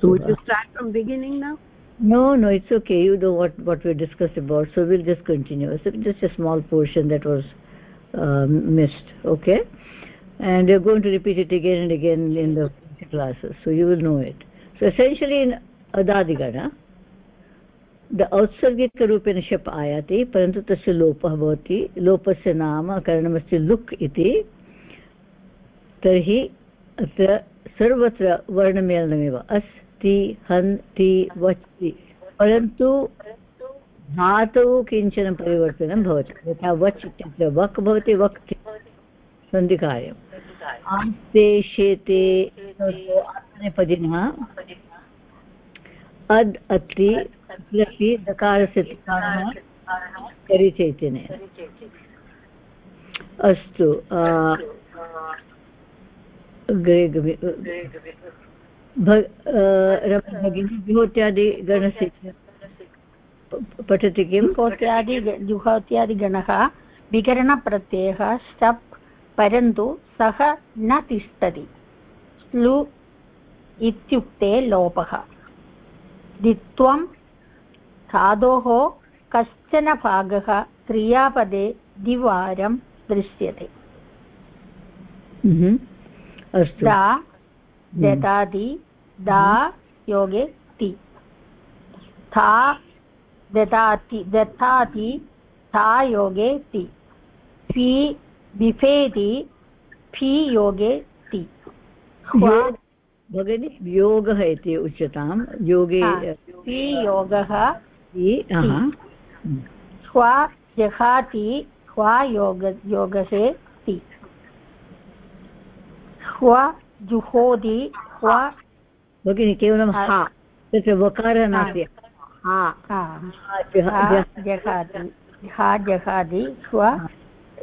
so would you start from beginning now no no it's okay you know what what we discussed about so we'll just continue so just a small portion that was uh, missed okay and you're going to repeat it again and again in the classes so you will know it so essentially in adadigana the औत्सर्गिकरूपेण शप् आयाति परन्तु तस्य लोपः भवति लोपस्य नाम करणमस्ति लुक् इति तर्हि अत्र सर्वत्र वर्णमेलनमेव। अस्ति हन् ति वच् परन्तु धातौ किंचन परिवर्तनं भवति। यथा वच् इत्यत्र वक् भवति, वक् सन्धिकार्यम् आस्ते, शेते आत्मनेपदिनः अद् अत्रि अपि दकारस्य परिचैतन्ये अस्तु भगिनी जुहोत्यादिगणस्य पठति किं? कोट्यादि जुहोत्यादिगणः विकरणप्रत्ययः स्टप् परन्तु सः न तिष्ठति। स्लु इत्युक्ते लोपः। द्वित्वं धातोः कश्चन भागः क्रियापदे द्विवारं दृश्यते। हम्म। दा ददाति दा योगे ति। था ददाति दत्ताति था योगे ति। फि बिफेति फि योगे ति। भगिनि योगः इति उच्यतां योगे फि योगः ह्वा जहाति ह्वा योग योगसे। ह्वा जुहोति ह्वा भगिनि केवलं हा। तत्र वकारः नास्ति। हा। जहाति ह्वा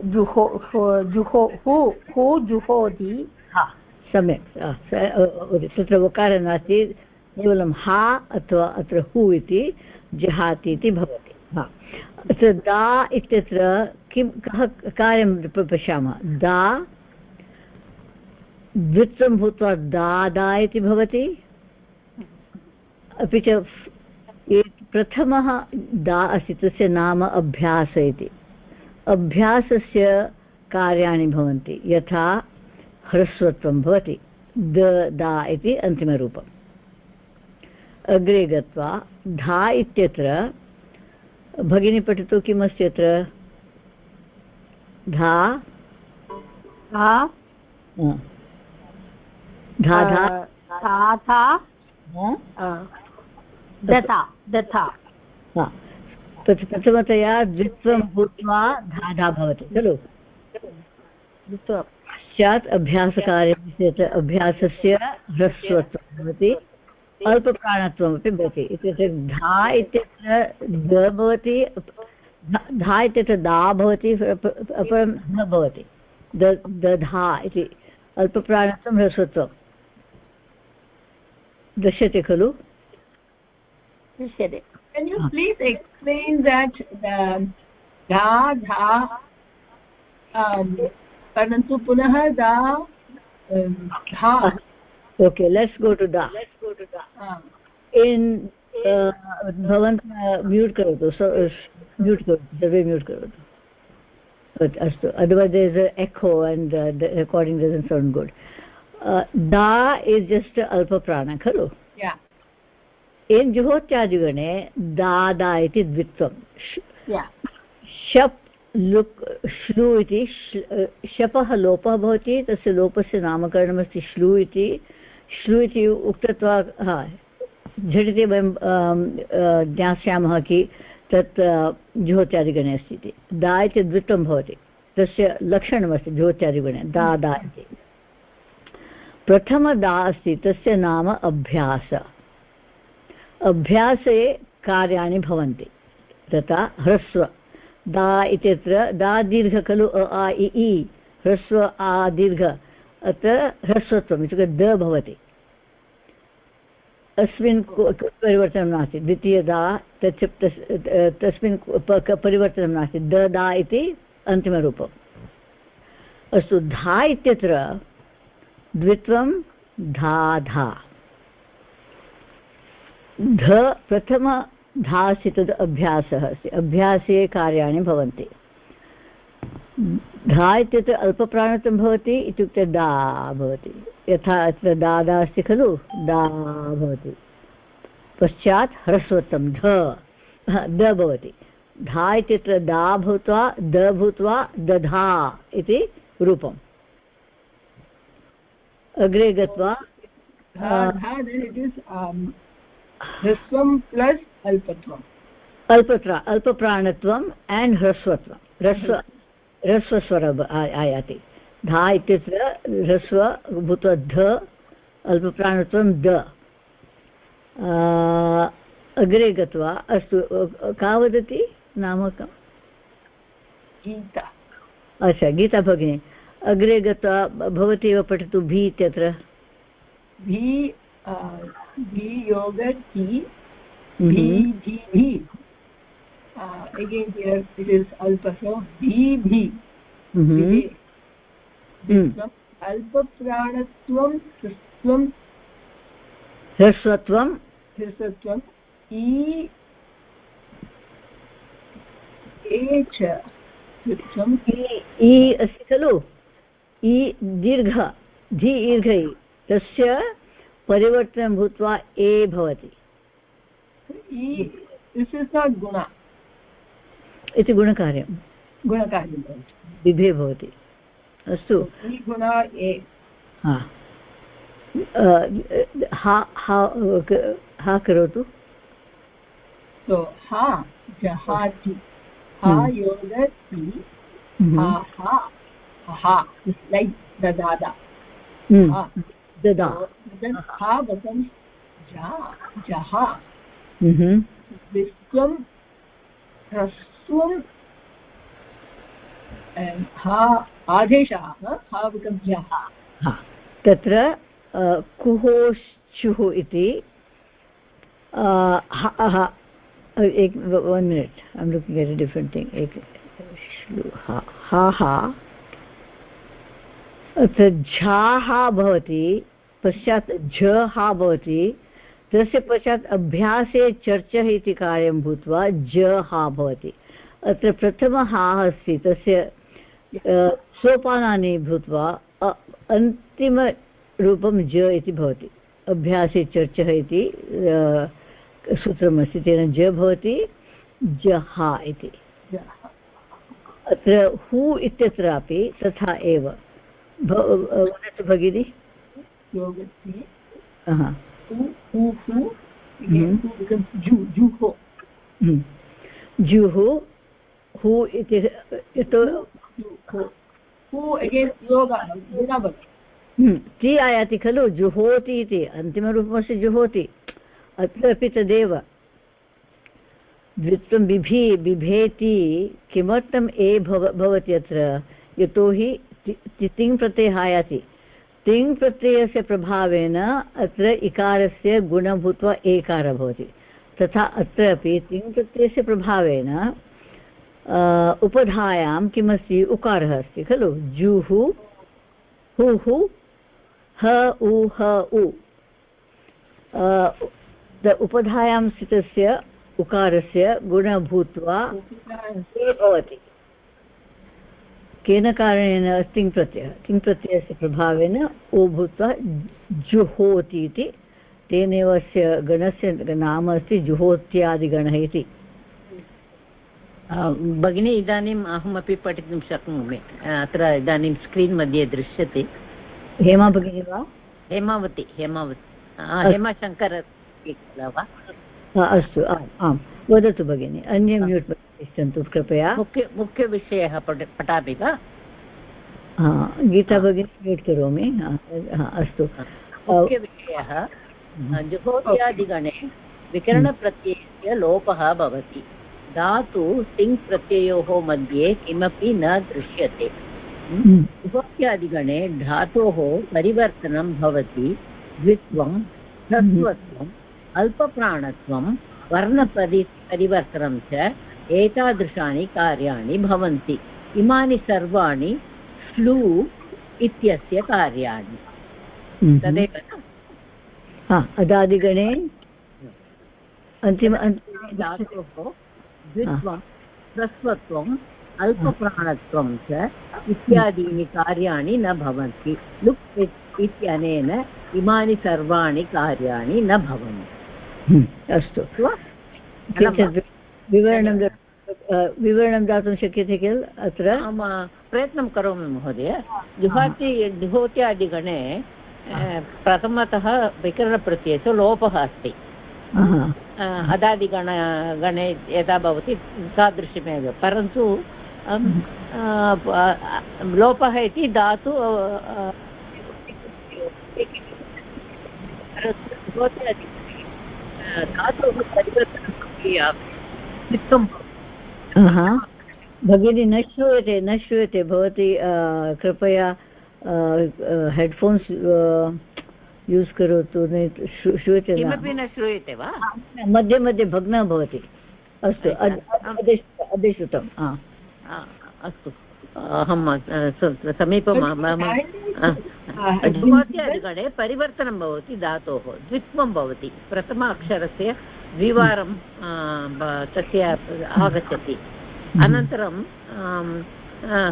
जुहो जुहो हु हु। जुहोति सम्यक्। तत्र वकारः नास्ति। केवलं हा अथवा अत्र हु इति जहाति इति भवति। हा। अत्र दा इत्यत्र किं कः कार्यं पश्यामः? दा द्वित्वं भूत्वा दादा इति भवति? अपि च प्रथमः दा अस्ति तस्य नाम अभ्यास इति। अभ्यासस्य कार्याणि भवन्ति। यथा ह्रस्वत्वं भवति। द दा इति अन्तिमरूपम्। अग्रे गत्वा धा इत्यत्र भगिनी पठतु किम् अस्ति अत्र? धा? प्रथमतया द्वित्वं भूत्वा धाधा भवति खलु? पश्चात् अभ्यासकार्यं चेत् अभ्यासस्य ह्रस्वत्वं भवति अल्पप्राणत्वमपि भवति। इत्युक्ते धा इत्यत्र द भवति धा इत्यत्र दा भवति अपरं न भवति। दधा इति अल्पप्राणत्वं ह्रस्वत्वं। दृश्यते खलु दृश्यते Can you please explain that the dha dha um परन्तु पुनः दा dha okay let's go to da let's go to da in भवन्तः म्यूट् करोतु म्यूट् करोतु सर्वे म्यूट् करोतु अस्तु otherwise there is echo and uh, the recording doesn't sound da is just अल्पप्राण खलु? In जुहोत्यादिगणे दादा इति द्वित्वं। शप् लुक् श्लू इति शपः लोपः भवति तस्य लोपस्य नामकरणमस्ति श्लू इति। श्लू इति उक्तत्वा हा झटिति वयं ज्ञास्यामः कि तत् ज्योत्यादिगणे अस्ति इति। दा इति द्वित्वं भवति। तस्य लक्षणमस्ति ज्योत्यादिगणे दा दा इति। प्रथमदा अस्ति तस्य नाम अभ्यास। अभ्यासे कार्याणि भवन्ति। तथा ह्रस्व। दा इत्यत्र दा दीर्घ खलु अ आ इ इ। ह्रस्व आ दीर्घ। अत्र ह्रस्वत्वम् इत्युक्ते द भवति। अस्मिन् परिवर्तनं नास्ति। द्वितीयदा तस्य तस्मिन् परिवर्तनं नास्ति। द दा इति अन्तिमरूपम्। अस्तु धा इत्यत्र द्वित्वं धा धा. प्रथम अस्ति तद् अभ्यासः अस्ति. अभ्यासे कार्याणि भवन्ति. धा इत्युक्ते अल्पप्राणत्वं भवति, इत्युक्ते दा भवति. यथा अत्र दादा अस्ति खलु? दा भवति. पश्चात् ह्रस्वत्वं ध. द भवति. धा इत्यत्र दा भूत्वा, द भूत्वा दधा इति रूपम्. अग्रे गत्वा ह्रस्वं प्लस् अल्पत्वम् अल्पत्रा अल्पप्राणत्वम् एण्ड् ह्रस्वत्वं. ह्रस्व ह्रस्वस्वर आयाति. धा इत्यत्र ह्रस्व भूत्वा ध अल्पप्राणत्वं द. अग्रे गत्वा अस्तु का वदति नाम कम् गीता. अच्छा गीता भगिनी. अग्रे गत्वा भवती एव पठतु भी इत्यत्र? भी भी योग टी भी भी भी। again here it is alpa so भी। भी अल्पप्राणत्वं ह्रस्वं ह्रस्वत्वं? ह्रस्वत्वम् इ ए च इ अस्ति खलु? इ दीर्घ दीर्घै तस्य परिवर्तनं भूत्वा ए भवति। गुण। इति गुणकार्यं। गुणकार्यं विभे भवति। अस्तु। हा। हा करोतु। तो हा जहाति। हा हम्म। योगति। हम्म। हा। हा ददादा। हम्म। ददा। हा becomes ja विश्वं ह्रस्वं हा आदेशः हा तत्र कुहोश्चुः इति एक one minute I'm looking at different thing एक हा हा। झाः भवति पश्चात् झ भवति तस्य पश्चात् अभ्यासे चर्चः इति कार्यं भूत्वा ज हा भवति। अत्र प्रथमः हा अस्ति तस्य सोपानानि भूत्वा अन्तिमरूपं ज इति भवति। अभ्यासे चर्चः इति सूत्रमस्ति तेन ज भवति जहा इति। अत्र हु इत्यत्रापि तथा एव। वदतु भगिनि? जुः हु। इति ति आयाति खलु जुहोति इति अन्तिमरूपमस्ति जुहोति अत्र अपि तदेव द्वित्वं बिभि बिभेति किमर्थम् ए भव भवति अत्र? यतोहि तिङ् प्रत्ययः आयाति तिङ् प्रत्ययस्य प्रभावेन अत्र इकारस्य गुणं भूत्वा एकारः भवति। तथा अत्र अपि तिङ् प्रत्ययस्य प्रभावेन उपधायां किमस्ति? उकारः अस्ति, खलु? जुः, हु हु, उ, ह, उ। उपधायां स्थितस्य उकारस्य गुणः भूत्वा भवति। केन कारणेन तिङ् प्रत्ययः? तिङ् प्रत्ययस्य प्रभावेन ओ भूत्वा जुहोति इति तेनैव अस्य गणस्य नाम अस्ति जुहोत्यादिगणः इति। भगिनी इदानीम् अहमपि पठितुं शक्नोमि। अत्र इदानीं स्क्रीन् मध्ये दृश्यते। हेमा भगिनी वा? हेमावती हेमावती। हेमाशङ्कर वा? अस्तु आम् आम्। वदतु भगिनि अन्य म्यूट् तिष्ठन्तु कृपया। मुख्य मुख्यविषयः पठामि वा? गीता भगिनी म्यूट् करोमि। अस्तु। मुख्यविषयः जुहोत्यादिगणे विकरणप्रत्ययस्य लोपः भवति। धातु तिङ् प्रत्ययोः मध्ये किमपि न दृश्यते। जुहोत्यादिगणे धातोः परिवर्तनं भवति। द्वित्वं ह्रस्वत्वम् अल्पप्राणत्वं वर्णपरि परिवर्तनं च एतादृशानि कार्याणि भवन्ति। इमानि सर्वाणि फ्लू इत्यस्य कार्याणि। हम्म। तदेव अदादिगणे अन्तिम धातोः द्वित्वं ह्रस्वत्वम् अल्पप्राणत्वं च इत्यादीनि कार्याणि न भवन्ति। लुक् इत्यनेन इमानि सर्वाणि कार्याणि न भवन्ति। अस्तु। विवरणं विवरणं दातुं शक्यते किल अत्र? प्रयत्नं करोमि महोदय। जुहाति जुहोत्यादिगणे प्रथमतः विकरणप्रत्ययस्य लोपः अस्ति। अदादिगण गणे यदा भवति तादृशमेव। परन्तु लोपः इति धातु धातोः परिवर्तनं भगिनी न श्रूयते न श्रूयते। भवती कृपया हेड्फोन्स् यूस् करोतु श्रूयते किमपि न श्रूयते वा? मध्ये मध्ये भग्नः भवति। अस्तु अद्य श्रुतम् अस्तु। अहं समीपं जुहोत्यादिगणे परिवर्तनं भवति धातोः द्वित्वं भवति प्रथम अक्षरस्य द्विवारं तस्य आगच्छति अनन्तरं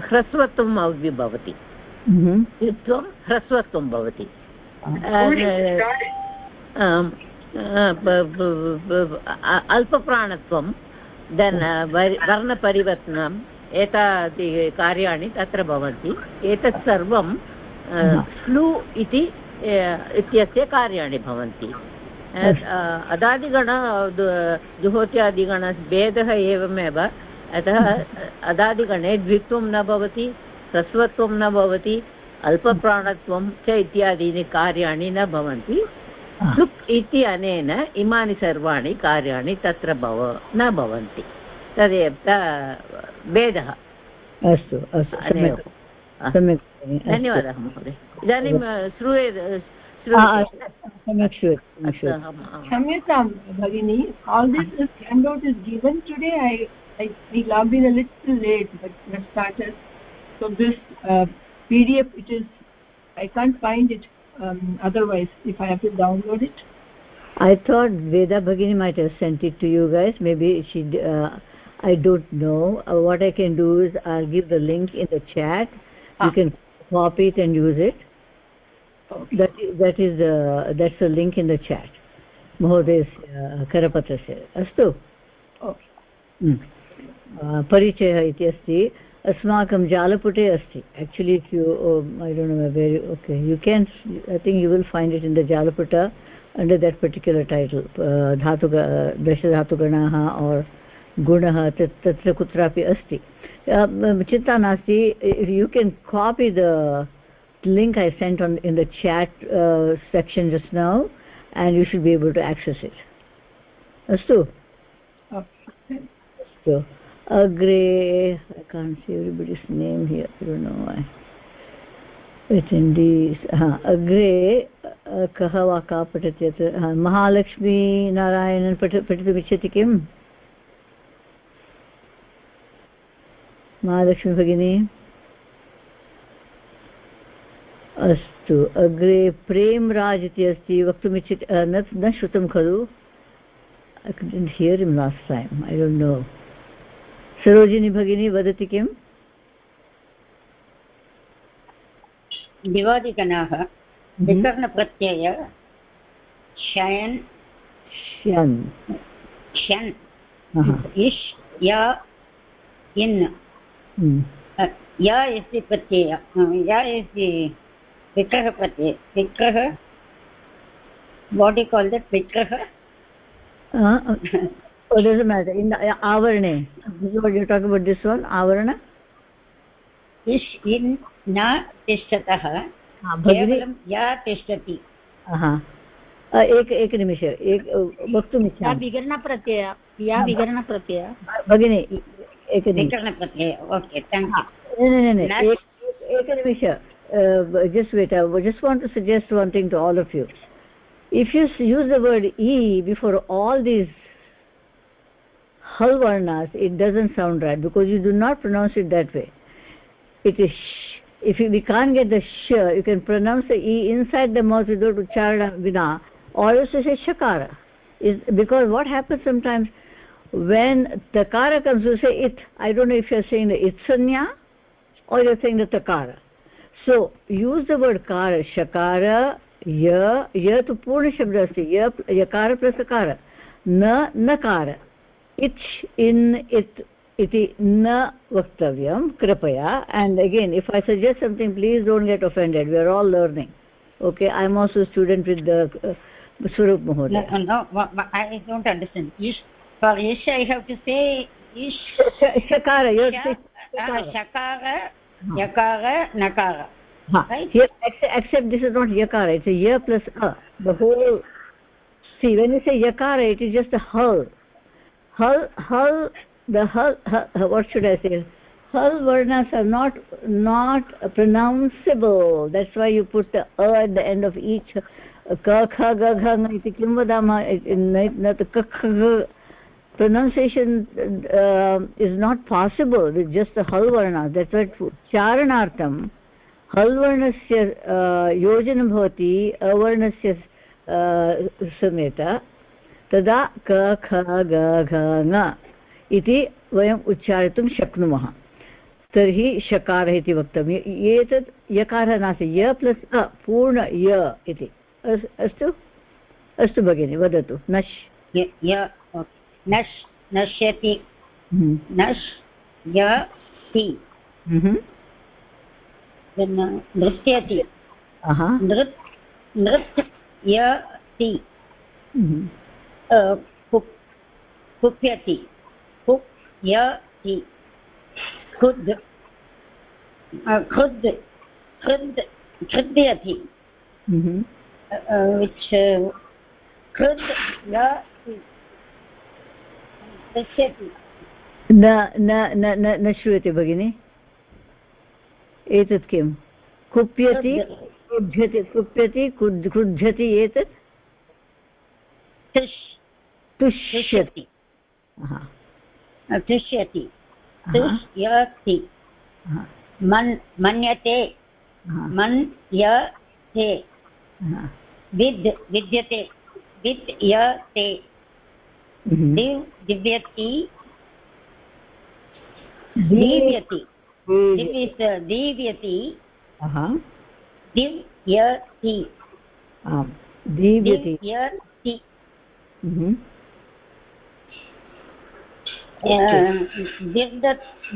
ह्रस्वत्वम् अव्य भवति द्वित्वं ह्रस्वत्वं भवति अल्पप्राणत्वं देन् वर्णपरिवर्तनम् एतादि कार्याणि तत्र भवन्ति। एतत् सर्वं फ्लू इति इत्यस्य कार्याणि भवन्ति। अदादिगण जुहोत्यादिगण भेदः एवमेव। अतः अदादिगणे द्वित्वं न भवति ह्रस्वत्वं न भवति अल्पप्राणत्वं च इत्यादीनि कार्याणि न भवन्ति। सुप् इति अनेन इमानि सर्वाणि कार्याणि तत्र भव न भवन्ति। तदेव भेदः अस्तु अस्तु सम्यक् धन्यवादः महोदय इदानीं श्रूयते सम्यक् श्रूयते क्षम्यतां भगिनी is given today i i, I logged in a little late but started so this uh, pdf it is i can't find it um, otherwise if i have to download it i thought veda bhagini might have sent it to you guys maybe she uh, i don't know uh, what i can do is i'll give the link in the chat ah. you can copy it and use it okay. that is that is uh, that's the link in the chat महोदयस्य करपत्रस्य अस्तु परिचयः इति अस्ति अस्माकं जालपुटे अस्ति actually if you I don't know very okay you can I think you will find it in the जालपुट under that particular title धातुग दशधातुगणाः और् गुणः तत् तत्र कुत्रापि अस्ति चिन्ता नास्ति you can copy the chat uh, section just now and you should be able to access it astu okay. so agre i can't see everybody's name here i don't know why attendees ha agre कः वा का पठति अत्र महालक्ष्मी नारायणन् पठ पठितुमिच्छति किम् महालक्ष्मी भगिनी अस्तु अग्रे प्रेमराज् इति अस्ति वक्तुमिच्छति न न श्रुतं खलु। I hear him last time I don't know Sarojini भगिनी वदति किम्? दिवादिगणाः विकर्णप्रत्यय शयन् शन् इष् या इन्। या दि प्रत्यय या इस् दि विक्रहप्रत्यय विक्रह वाट् यु काल् दट् विक्रह doesn't matter? In the avarane. What you talk about this one avarana? इष् इन् न तिष्ठतः केवलं या तिष्ठति एक एकनिमिष एक वक्तुमिच्छामि विकरणप्रत्यय या विकरणप्रत्यय भगिनि एकनिमिषप्रत्यय okay एकनिमिष just wait i just want to suggest one thing to all of you if you use the word e before all these hal varnas it doesn't sound right because you do not pronounce it that way it is sh if you, we can't get the sh you can pronounce the e inside the mouth without ucharana vina or you say shakara is because what happens sometimes when takara comes you say it i don't know if you're saying the itsanya or you're saying the takara. So use the word kara shakara ya ya to purna shabda asti ya yakara plus akara na nakara. Ich in it iti na vaktavyam kripaya. And again if i suggest something please don't get offended. We are all learning. Okay i am also a student with the uh, Mahoday. No, no, I don't understand. Ish, for Ish, I have to say Ish. Shakara, you say Shakara, Yakara, Nakara. Right? Here, except, except this is not Yakara, it's a Ya plus A. The whole, see, when you say Yakara, it is just a Hal. Hal, Hal, the Hal, hal what should I say? Hal varnas are not, not pronounceable. That's why you put the A at the end of each क ख ग घ इति किं वदामः न तु ख pronunciation uh, is not possible with just the hal varna that's hal varnasya uh, yojanam bhavati avarnasya uh, sameta तदा क ख ग घ ङ इति वयम् उच्चारितुं शक्नुमः तर्हि शकारः इति वक्तव्यम् एतत् यकारः नास्ति य प्लस् अ पूर्ण य इति अस्तु अस्तु भगिनि वदतु नश् नश् नश्यति। हम्म। नश् यति हम्म। नृत्यति। नृत् नृत् यति हम्म। कुप्यति। कुप्यति खुद्। खुद्। खुद् खृद्यति। which कृत् पश्यति। न न न न श्रूयते भगिनि। एतत् किं कुप्यति कुभ्यति कुप्यति क्रुध्यति एतत्? तुष्यति। तुष्यति। तुष्यति। मन् मन्यते। मन्यते। विद् विद्यते। विद्यते। हम्म। दिव् दिव्यति। दीव्यति। दीव्यति। दिव्यति। दीव्यति।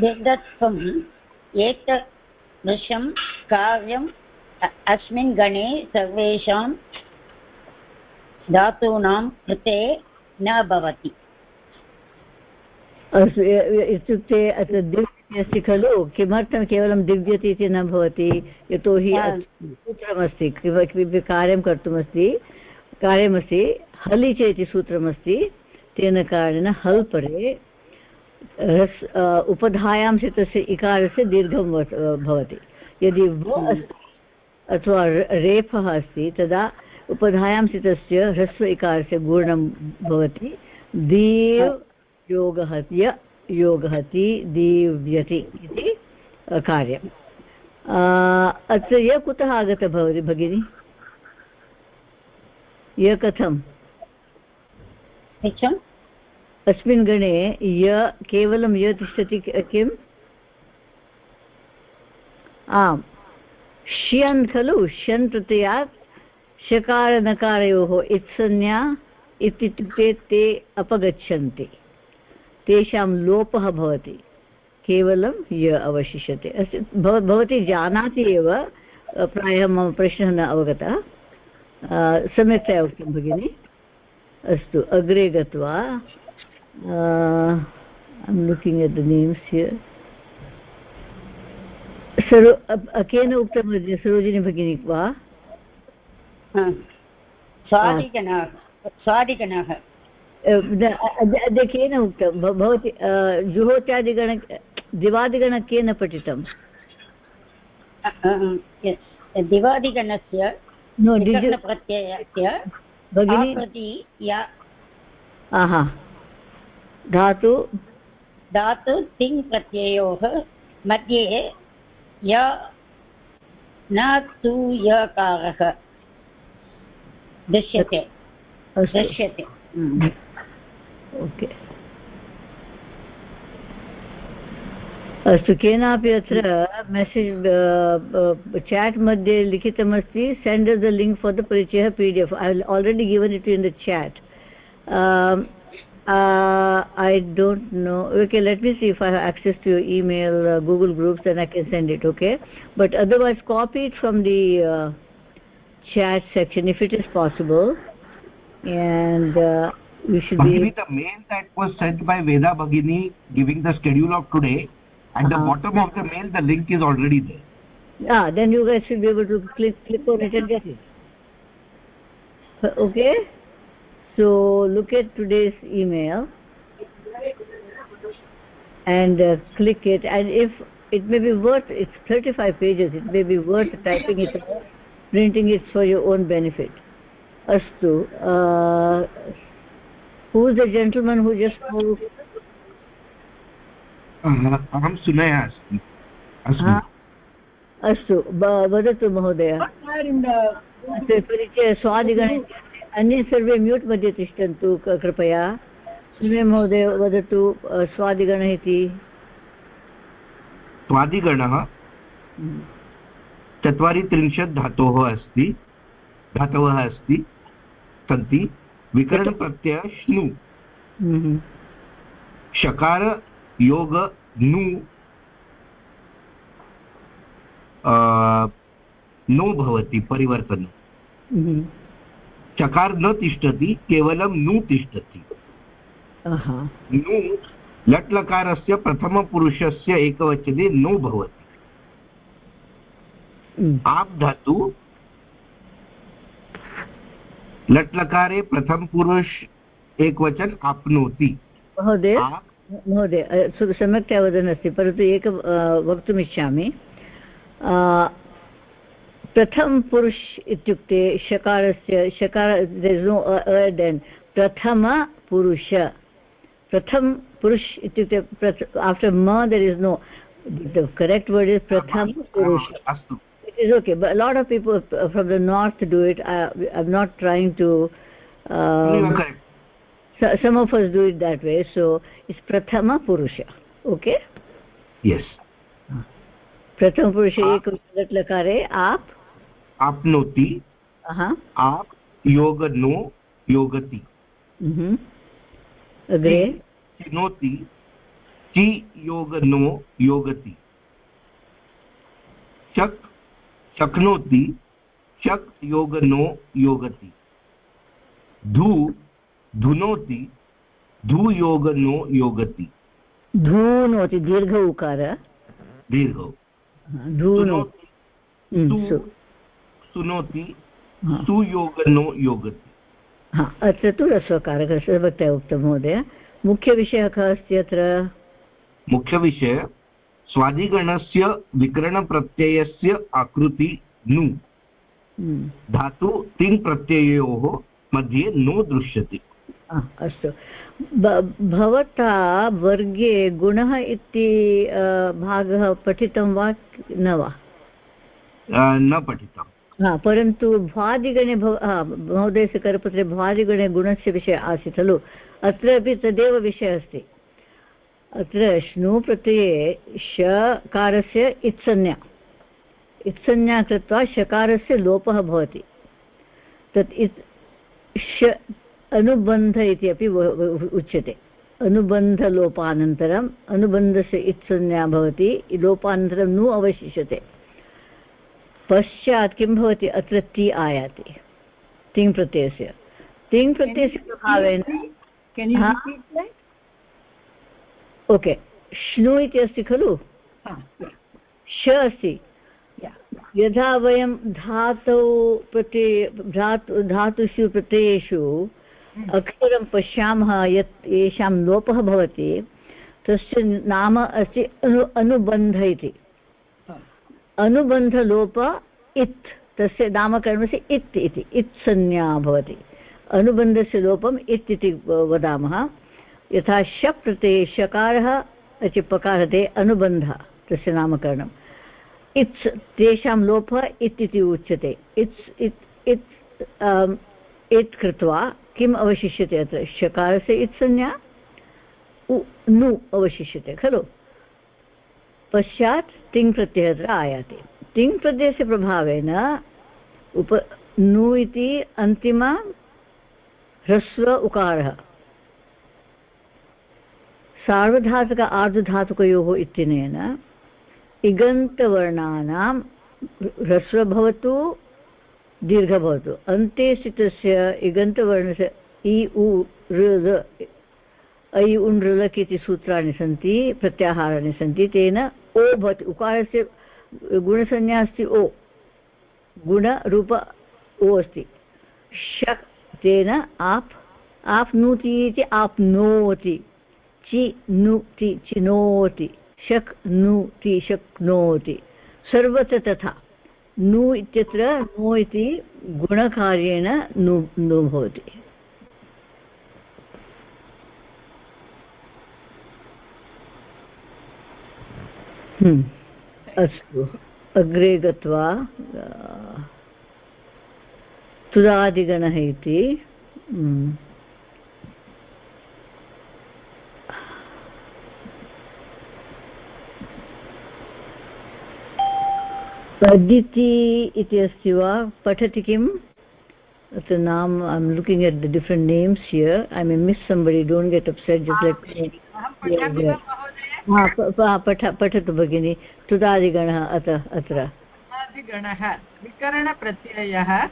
दिर्दत्वम् एतदृशं कार्यं अस्मिन् गणे सर्वेषां धातूनां कृते न भवति। इत्युक्ते अत्र दिव्यति अस्ति खलु? किमर्थं केवलं दिव्यति इति न भवति? यतोहि सूत्रमस्ति किमपि कार्यं कर्तुमस्ति? कार्यमस्ति हलि च इति सूत्रमस्ति। तेन कारणेन हल् परे रस् उपधायां स्थितस्य इकारस्य दीर्घं भवति। यदि व अस्ति अथवा रेफः अस्ति तदा उपधायां स्थितस्य ह्रस्व इकारस्य गुणं भवति। दीव् योगहत्य योगहति दीव्यति इति कार्यम्। अत्र य कुतः आगतः भवति भगिनि? य कथम् अस्मिन् गणे य केवलं य तिष्ठति किम्? आम्। श्यन् खलु? श्यन् प्रत्ययात् शकारनकारयोः इत्संज्ञा इत्युक्ते ते अपगच्छन्ति। तेषां लोपः भवति। केवलं य अवशिष्यते। अस्ति भवती जानाति एव। प्रायः मम प्रश्नः न अवगतः। सम्यक्तया उक्तं, भगिनि। अस्तु, अग्रे गत्वा I'm looking at the names here Saro केन उक्तं सरोजिनी भगिनी वा? स्वादिगणाः स्वादिगणाः अद्य केन उक्तं भवती जुहोत्यादिगण दिवादिगण केन पठितम् दिवादिगणस्य प्रत्ययस्य भगिनी धातु धातु तिङ् प्रत्ययोः मध्ये य न तु यकारः दृश्यते दृश्यते ओके अस्तु केनापि अत्र मेसेज् चाट् मध्ये लिखितमस्ति send the link for the परिचयः P D F I already given it in the chat I don't know. Okay, let me see if I have access to your email, uh, Google Groups, then I can send it, okay? But otherwise, copy it from the uh, chat section if it is possible. And uh, you should Bhagini, be... the mail that was sent by Veda Bhagini giving the schedule of today, at uh -huh. the uh-huh. bottom of the mail, the link is already there. Ah, then you guys should be able to click, click on it and get it. Okay? So look at today's email and uh, click it. And if it may be worth, it's 35 pages, it may be worth typing it out, printing it for your own benefit. Astu. Uh, who is the gentleman who just spoke? अहं सुनया अस्मि अस्तु वदतु महोदय परिचय स्वादिगणे अन्ये सर्वे mute मध्ये तिष्ठन्तु कृपया सुमे महोदय वदतु स्वादिगणः इति स्वादिगणः हम्म। चत्वारि त्रिंशत् धातोः अस्ति धातवः अस्ति सन्ति विकरणप्रत्ययः श्नु हम्म। शकार योग नु नो भवति परिवर्तनं हम्म। चकार न तिष्ठति केवलं नु तिष्ठति नु लट् लकारस्य प्रथमपुरुषस्य एकवचने नो भवति हम्म। आप् धातु लट् लकारे प्रथमपुरुष एकवचन आप्नोति। महोदय महोदय सम्यक्तया वदन् अस्ति परन्तु एकं वक्तुमिच्छामि प्रथम पुरुष इत्युक्ते शकारस्य शकार नो देन् प्रथमपुरुष प्रथम पुरुष। इत्युक्ते after um there is no the correct word is प्रथम पुरुष। it is okay but a lot of people from the north do it I, i'm not trying to um, so, some of us do it that way so it's prathama purusha okay yes प्रथम पुरुष एक विकट लकारे आप आपनोति आप योग no योगति अग्रे चिनोति चि योग नो योगति चक् शक्नोति चक् योग नो योगति। धू धुनोति धूयोगनो योगति। धूनोति दीर्घ उकार। दीर्घ। धूनोति सुनोति सुयोगनो योगति। हा अत्र तु रस्वकारः सर्वतया उक्तं महोदय। मुख्यविषयः कः अस्ति अत्र? मुख्यविषय स्वादिगणस्य विकरणप्रत्ययस्य आकृति नु। हम्म। धातु तिङ् प्रत्ययोः मध्ये नो दृश्यते। अस्तु। भवता वर्गे गुणः इति भागः पठितं वा न वा? न पठितं हा परन्तु भ्वादिगणे भव महोदयस्य करपत्रे भ्वादिगणे गुणस्य विषयः आसीत् खलु? अत्र अपि तदेव विषयः अस्ति। अत्र श्नु प्रत्यये शकारस्य इत्संज्ञा। इत्संज्ञा कृत्वा शकारस्य लोपः भवति। तत् इत् श अनुबन्ध इति अपि उच्यते। अनुबन्धलोपानन्तरम् अनुबन्धस्य इत्संज्ञा भवति लोपानन्तरं नु अवशिष्यते। पश्चात् किं भवति? अत्र ति आयाति। तिङ् प्रत्ययस्य तिङ् प्रत्ययस्य प्रभावेन ओके श्नु इति अस्ति खलु? श अस्ति? यदा वयं धातौ प्रत्यय धातु धातुषु प्रत्ययेषु अक्षरं पश्यामः यत् येषां लोपः भवति तस्य नाम अस्ति अनु अनुबन्ध इति। अनुबन्धलोप इत् तस्य नामकरणमस्ति इत् इति। इत् संज्ञा भवति। अनुबन्धस्य लोपम् इत् इति वदामः। यथा शप् प्रत्यये शकारः पकारते अनुबन्धः, तस्य नामकरणम्। इत्स् तेषां लोपः इत् इति उच्यते। इत्स्, इत् इत् इत् कृत्वा किम् अवशिष्यते अत्र? शकारस्य इत्संज्ञा नु अवशिष्यते, खलु? पश्चात् तिङ् प्रत्ययः अत्र आयाति। तिङ् प्रत्ययस्य प्रभावेन उप, नु इति अन्तिम ह्रस्व उकारः। सार्वधातुक आर्धधातुकयोः इत्यनेन इगन्तवर्णानां ह्रस्व भवतु दीर्घ भवतु अन्ते स्थितस्य इगन्तवर्णस्य इ, उ, ऋ ऐ, उन् ऋलक् इति सूत्राणि सन्ति, प्रत्याहाराणि सन्ति। तेन ओ भवति। उकारस्य गुणसंज्ञा अस्ति ओ। गुणरूप ओ अस्ति। शक् तेन आप्, आप्नोति इति आप्नोति। चिनोति शक् नुति शक्नोति। सर्वत्र तथा। नु इत्यत्र नो इति गुणकार्येण नु नु भवति। हम्म, अस्तु। अग्रे गत्वा तुदादिगणः इति अदिति इति अस्ति वा? पठति किम्? अत्र नाम I am looking at the different names here I may miss somebody don't get upset just पठ पठतु भगिनि. तुदादिगणः अत अत्र. तुदादिगणः विकरणप्रत्ययः.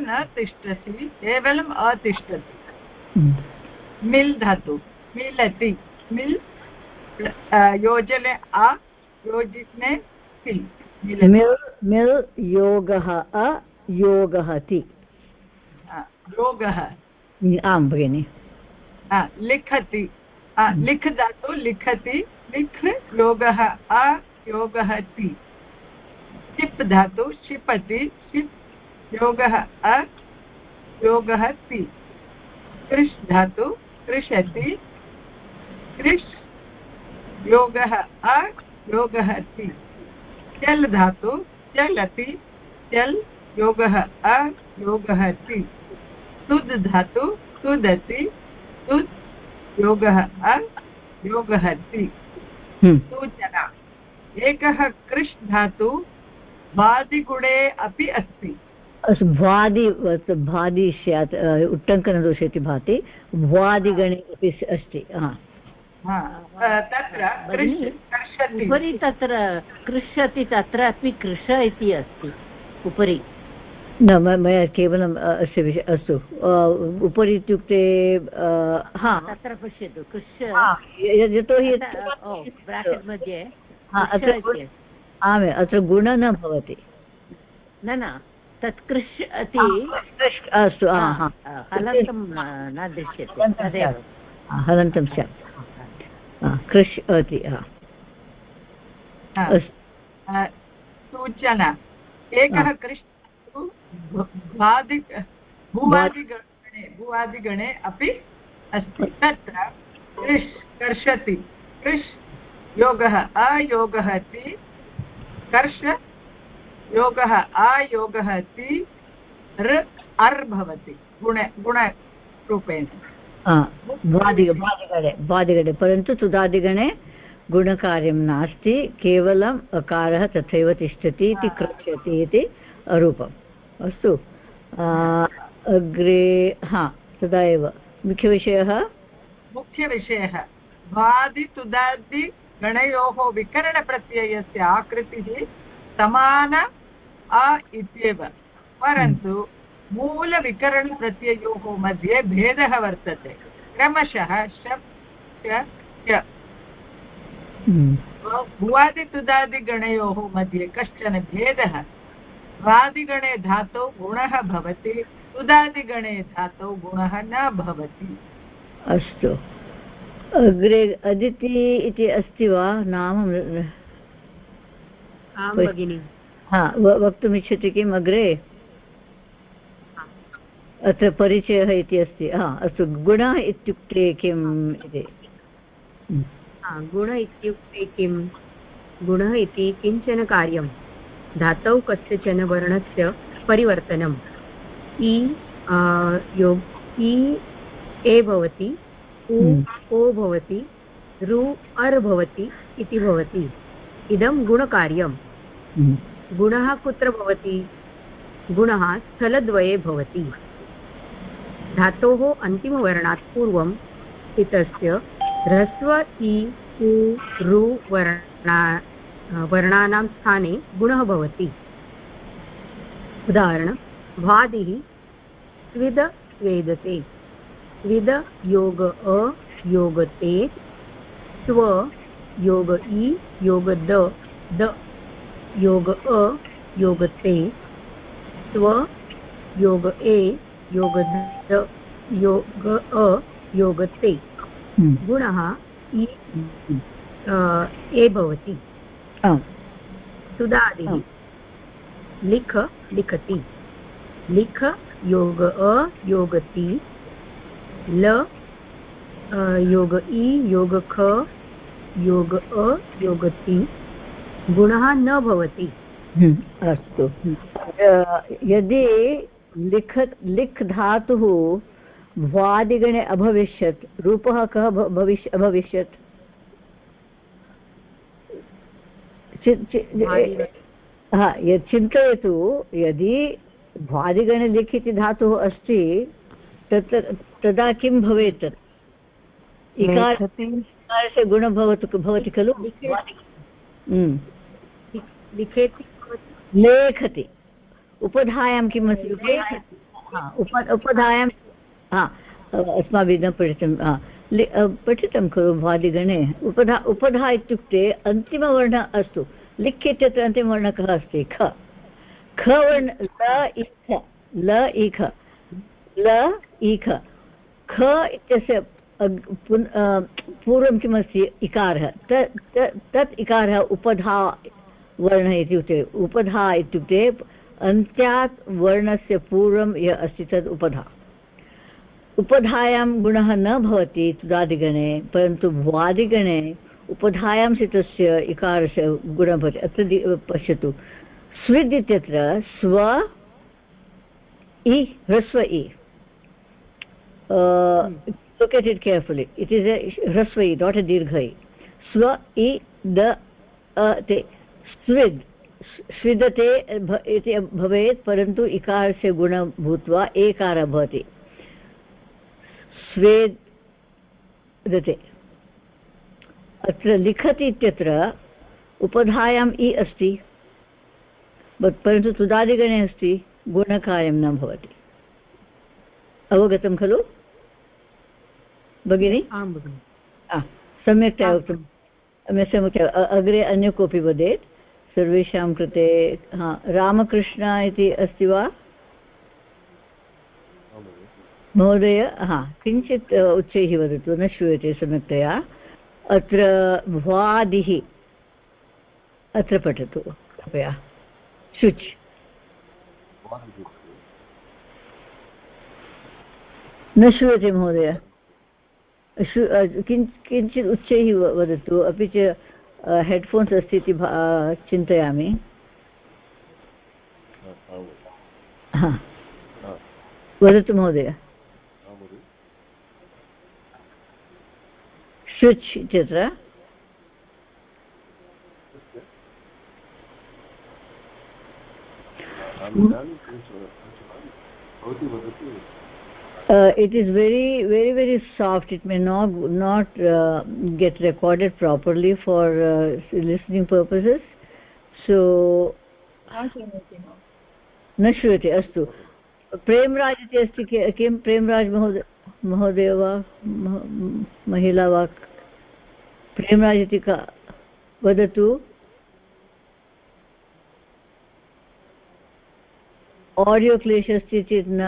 न तिष्ठति केवलम् अतिष्ठति हम्म। मिल् धातु मिलति। मिल् योजने आ योजिने तिल् मिल् मिल् योगः अ योगः ति। योगः। आं भगिनि। लिखति। लिख् दातु लिखति लिख् योगः अ योगः ति। क्षिप् धातु क्षिपति क्षिप् योगः अ योगः ति। कृष् धातु कृषति। कृष् योगः अ योगः ति। चल् धातु चलति चल् योगः अ योगः ति। तुद् धातु तुदति तुद् योगः अ योगः ति। हम्म। सूचना। एकः कृष् धातु वादिगुणे अपि अस्ति। अस्तु भ्वादि भादि स्यात् उट्टङ्कनदोषे इति भाति। भ्वादिगणे अपि अस्ति हा। तत्र उपरि तत्र कृष्यति तत्रापि कृष इति अस्ति उपरि। न मया केवलम् अस्य विषये अस्तु उपरि इत्युक्ते हा तत्र पश्यतु कृष् यतोहि ब्राकेट् मध्ये आम् अत्र गुण न भवति। न न तत् कृष् अति अस्तु हलन्तं न दृश्यते हलन्तं स्यात्। कृष् अति सूचना एकः कृष् भुवादि भुवादिगणे भुवादिगणे अपि अस्ति तत्र कृष् कर्षति कृष् योगः अयोगः ति कर्ष योगः अयोगः ति ऋ अर् भवति गुण गुणरूपेण भ्वादिगणे भ्वादिगणे परन्तु तुदादिगणे गुणकार्यं नास्ति केवलम् अकारः तथैव तिष्ठति इति कृष्यति इति रूपम् अस्तु अग्रे हा तदा एव मुख्यविषयः मुख्यविषयः भ्वादितुदादिगणयोः विकरणप्रत्ययस्य आकृतिः समान अ इत्येव परन्तु मूलविकरणप्रत्ययोः मध्ये भेदः वर्तते। क्रमशः शप् भुवादितुदादिगणयोः मध्ये कश्चन भेदः? भ्वादिगणे धातौ गुणः भवति तुदादिगणे धातौ गुणः न भवति। अस्तु। अग्रे अदिति इति अस्ति वा? नाम हा वक्तुमिच्छति किम् अग्रे? अत्र परिचयः इति अस्ति। हा अस्तु गुणः इत्युक्ते किम् इति? गुण इत्युक्ते किं गुणः इति किंचन कार्यं धातौ कस्यचन वर्णस्य परिवर्तनम् इ योग इ ए भवति उ हम्म। ओ भवति रु अर् भवति इति भवति। इदं गुणकार्यं। हम्म। गुणः कुत्र भवति? गुणः स्थलद्वये भवति। धातोः अन्तिमवर्णात् पूर्वम् इतस्य ह्रस्व, इ, उ, रु वर्णा वर्णानां स्थाने गुणः भवति। उदाहरण भ्वादिः स्विद स्वेदते, स्विद योग अ योगते स्व योग इ, योग द द योग अ योगते स्व योग ए योग द योग अ योगते हम्म। गुणः ए भवति सुदादिः लिख लिखति। लिख योग अ योगति। ल योग इ योग ख योग अ योगति। गुणः न भवति। हम्म, अस्तु। यदि लिख लिख् धातुः भ्वादिगणे अभविष्यत् रूपः कः भविष्य अभविष्यत्? हा यत् चिन्तयतु यदि भ्वादिगणे लिख् इति धातुः अस्ति तत् तदा किं भवेत्? इकारस्य गुणः भवतु भवति खलु? हम्म। लिखेति लेखति। उपधायां किम् अस्ति उप, उपधायां, हा अस्माभिः न पठितं पठितं खलु भ्वादिगणे उपधा उपधा इत्युक्ते अन्तिमवर्णः अस्तु लिख् इत्यत्र अन्तिमवर्णः कः अस्ति? ख ख वर्ण, ल इख ल इख ल इख ख इत्यस्य पूर्वं किमस्ति? इकारः, त- त- तत् इकारः उपधा वर्णः इत्युक्ते, उपधा इत्युक्ते अन्त्यात् वर्णस्य पूर्वं यः अस्ति तद् उपधा। उपधायां गुणः न भवति तुदादिगणे, परन्तु भ्वादिगणे उपधायां स्थितस्य इकारस्य गुणः भवति। अत्र पश्यतु। स्विद् इत्यत्र स्व इ, ह्रस्व इ। look at it carefully. It is a hrasva i not a dirgha i swa i da स्विदते इति भवेत् परन्तु इकारस्य गुणः भूत्वा एकारः भवति। स्वेदते। अत्र लिखति इत्यत्र उपधायाम् इ अस्ति परन्तु तुदादिगणे अस्ति गुणकार्यं न भवति। अवगतं खलु? भगिनि? आं भगिनि। सम्यक्तया उक्तं। सम्यक्तया अग्रे अन्य कोऽपि वदेत्। सर्वेषां कृते, हा, रामकृष्ण इति अस्ति वा? महोदय, हा, किञ्चित् उच्चैः वदतु, न श्रूयते सम्यक्तया। अत्र भ्वादिः, अत्र पठतु, कृपया। शुच्। न श्रूयते महोदय। किञ्चित् उच्चैः वदतु, अपि च हेड्फोन्स् अस्ति इति चिन्तयामि। वदतु महोदय। शुच् इत्यत्र। uh, it is very very very soft it may not not uh, get recorded properly for uh, listening purposes so न श्रूयते अस्तु प्रेमराज् इति अस्ति कि- किं प्रेमराज् महोदय महोदय वा मह- महिला वा प्रेमराज् इति का वदतु आडियो क्लेशः अस्ति चेत् न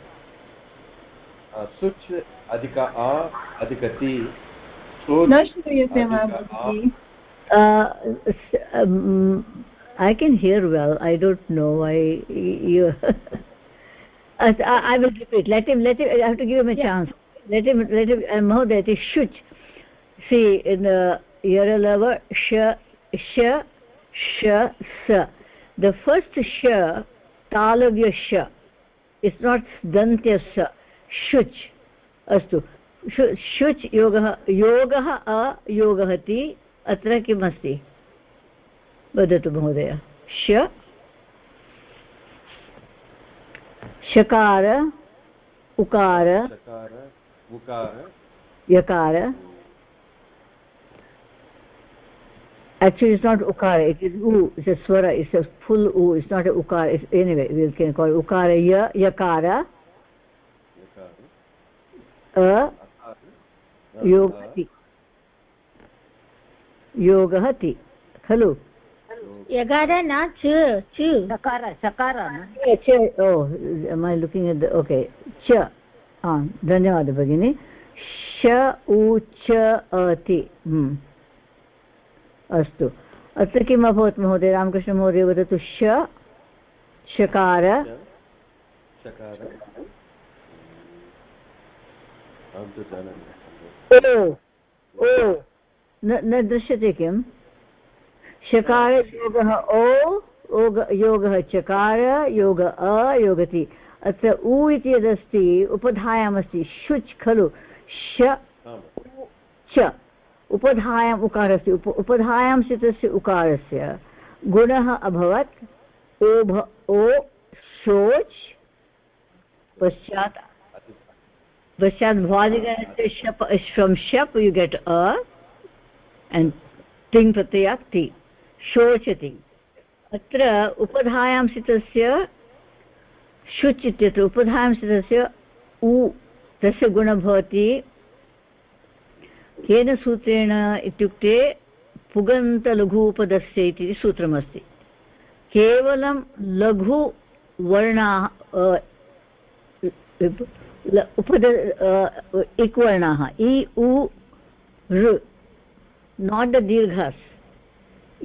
सुच् अधिक आ अधिक ति शोच् न श्रूयते वा अधिक आ भगिनी uh, s- um, I can hear well. I don't know why you. I, I will repeat. Let him. Let him. I have to give him a chance. Let him. Let him. Uh, Mahoday, it is shuch. See in the Yaralava sh sh sh s. The first sh talavya sh. It's not dantya s. Shuch. अस्तु शु- शुच् योगः योगः अयोगः इति अत्र किम् अस्ति वदतु महोदय श शकार उकार यकार actually it's not ukara it is u it's a swara it's a full u it's not a ukara it's, anyway we can call it ukara ya yakara योगति योगः ति खलु? यकार न च च। सकार ओ looking at the okay च। हा धन्यवादः भगिनि। श उ च अति। हम्म। अस्तु। अत्र किम् अभवत् महोदय? रामकृष्णमहोदय वदतु श शकार। अहं तु जानामि ओ, न दृश्यते किम्? शकार योगः ओ योगः चकार, योग अ, योगति। अत्र उ इति यदस्ति, उपधायामस्ति, शुच् खलु, श च। उपधायाम् उकारः अस्ति उप, उपधायां स्थितस्य उकारस्य। गुणः अभवत् ओ भ ओ, शोच्, पश्चात् पश्चात् भ्वादिगणस्य शप् फ्रम् शप् यु गेट् अ and तिङ् प्रत्ययात् ति शोचति अत्र उपधायां स्थितस्य शुच् इत्यत्र उपधायां स्थितस्य उ तस्य गुणः भवति केन सूत्रेण इत्युक्ते पुगन्तलघूपदस्य इति सूत्रमस्ति केवलं लघुवर्णाः उपद इक्वर्णाः। इ, उ, ऋ नाट् द दीर्घास्।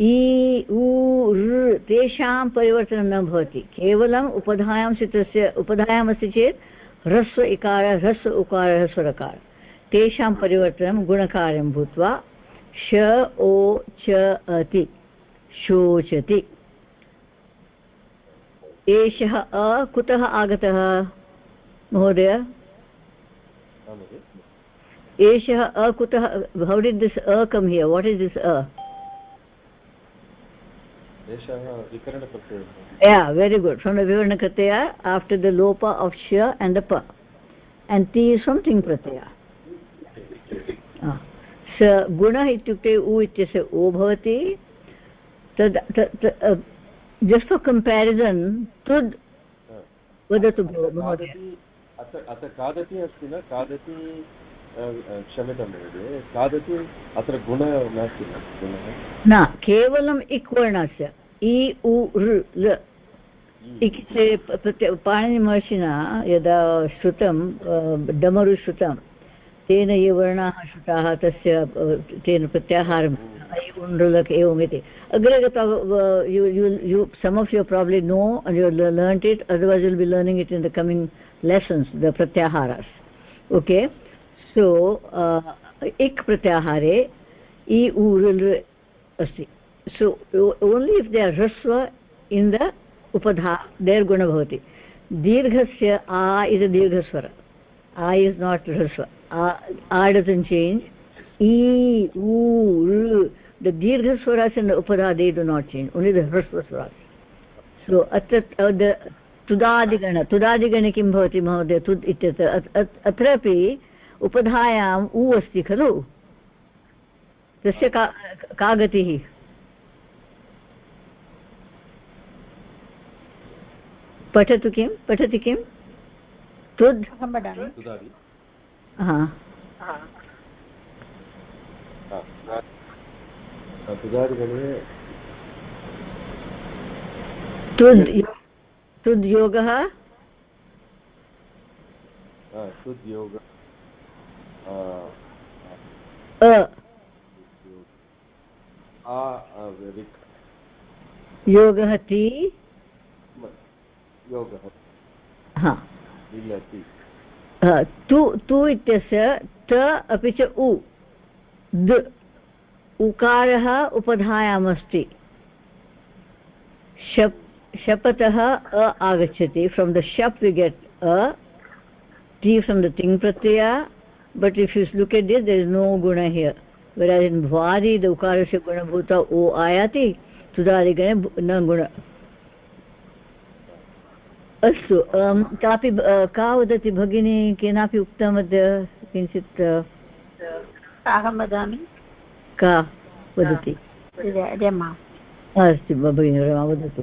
इ, उ, ऋ, तेषां परिवर्तनं न भवति। केवलम् उपधायां स्थितस्य, उपधायामस्ति चेत् ह्रस्व इकार, ह्रस्व उकार ह्रस्वरकार तेषां परिवर्तनं गुणकार्यं भूत्वा श, ओ, च, अति, शोचति। एषः, अ, कुतः आगतः? महोदय आं महोदय एषः अ कुतः how did this uh come here what is this uh एषः विकरणप्रत्ययः yeah very good from the vivarna pratyaya after the lopa of sha and the pa and ti is from ting pratyaya ah स गुणः इत्युक्ते उ इत्यस्य ओ भवति तद् just for comparison तद् वदतु भो महोदय खादति अत्र अत्र खादति अस्ति न? खादति क्षम्यतां महोदय खादति अत्र गुणः नास्ति न? गुणः? न केवलम् इक् वर्णस्य इ उ ऋ पाणिनिमहर्षिणा यदा श्रुतं डमरु श्रुतं तेन ये वर्णाः श्रुताः तस्य तेन प्रत्याहारम् ऐ उण्डुलक् एवम् इति। अग्रे गत्वा you you some of your problem no you learnt it otherwise will be learning it in the coming lessons the pratyaharas. Okay? So uh, ik pratyahare i urul asti. So only if they are rasva in the upadha their guna bhavati. Dirghasya a is a dirghaswara a is not rasva. A, a doesn't change. E u r the dirghaswaras and the upadha they do not change. Only the hrasvaswaras so at uh, the तुदादिगण तुदादिगणे किं भवति महोदय? तुद् इत्यत्र अत्- अत्- अत्रापि उपधायाम् उ अस्ति खलु? तस्य का का गतिः? पठतु किं? पठति किं? तुद्? अहं हा। सुधादिगणे तुद्योगः तुद्योग योगः ति? योगः. तु तु इत्यस्य त अपि च उ. द उकारः उपधायामस्ति. शप् शपतः अ आगच्छति. फ्रोम् द शप् we get a T from the तिङ् प्रत्यय but if you look at this there is no गुण हियर् वेर् इन् भ्वादि द उकारस्य गुणभूत ओ आयाति तुदादिगणे न गुण अस्तु कापि का वदति भगिनी केनापि उक्तम् अद्य किञ्चित् अहं वदामि का वदति रमा अस्ति भगिनी रमा वदतु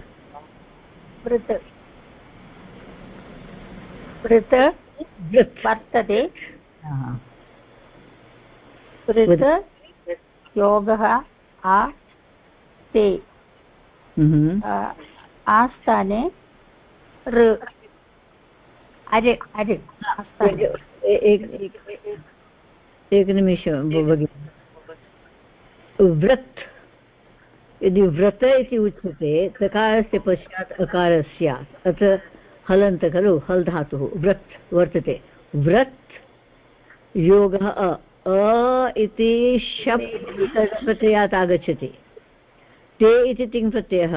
वृत्। वृत् वर्तते। वृत् योगः आ ते। हम्म। आस्थाने ऋ। अर अर एकनिमिषं भगिनि। व्रत् यदि व्रत इति उच्यते तकारस्य पश्चात् अकारः स्यात् अत्र हलन्त खलु हल् धातुः व्रत् वर्तते। व्रत् योगः अ अ इति शप् प्रत्ययात् आगच्छति। ते इति तिङ्प्रत्ययः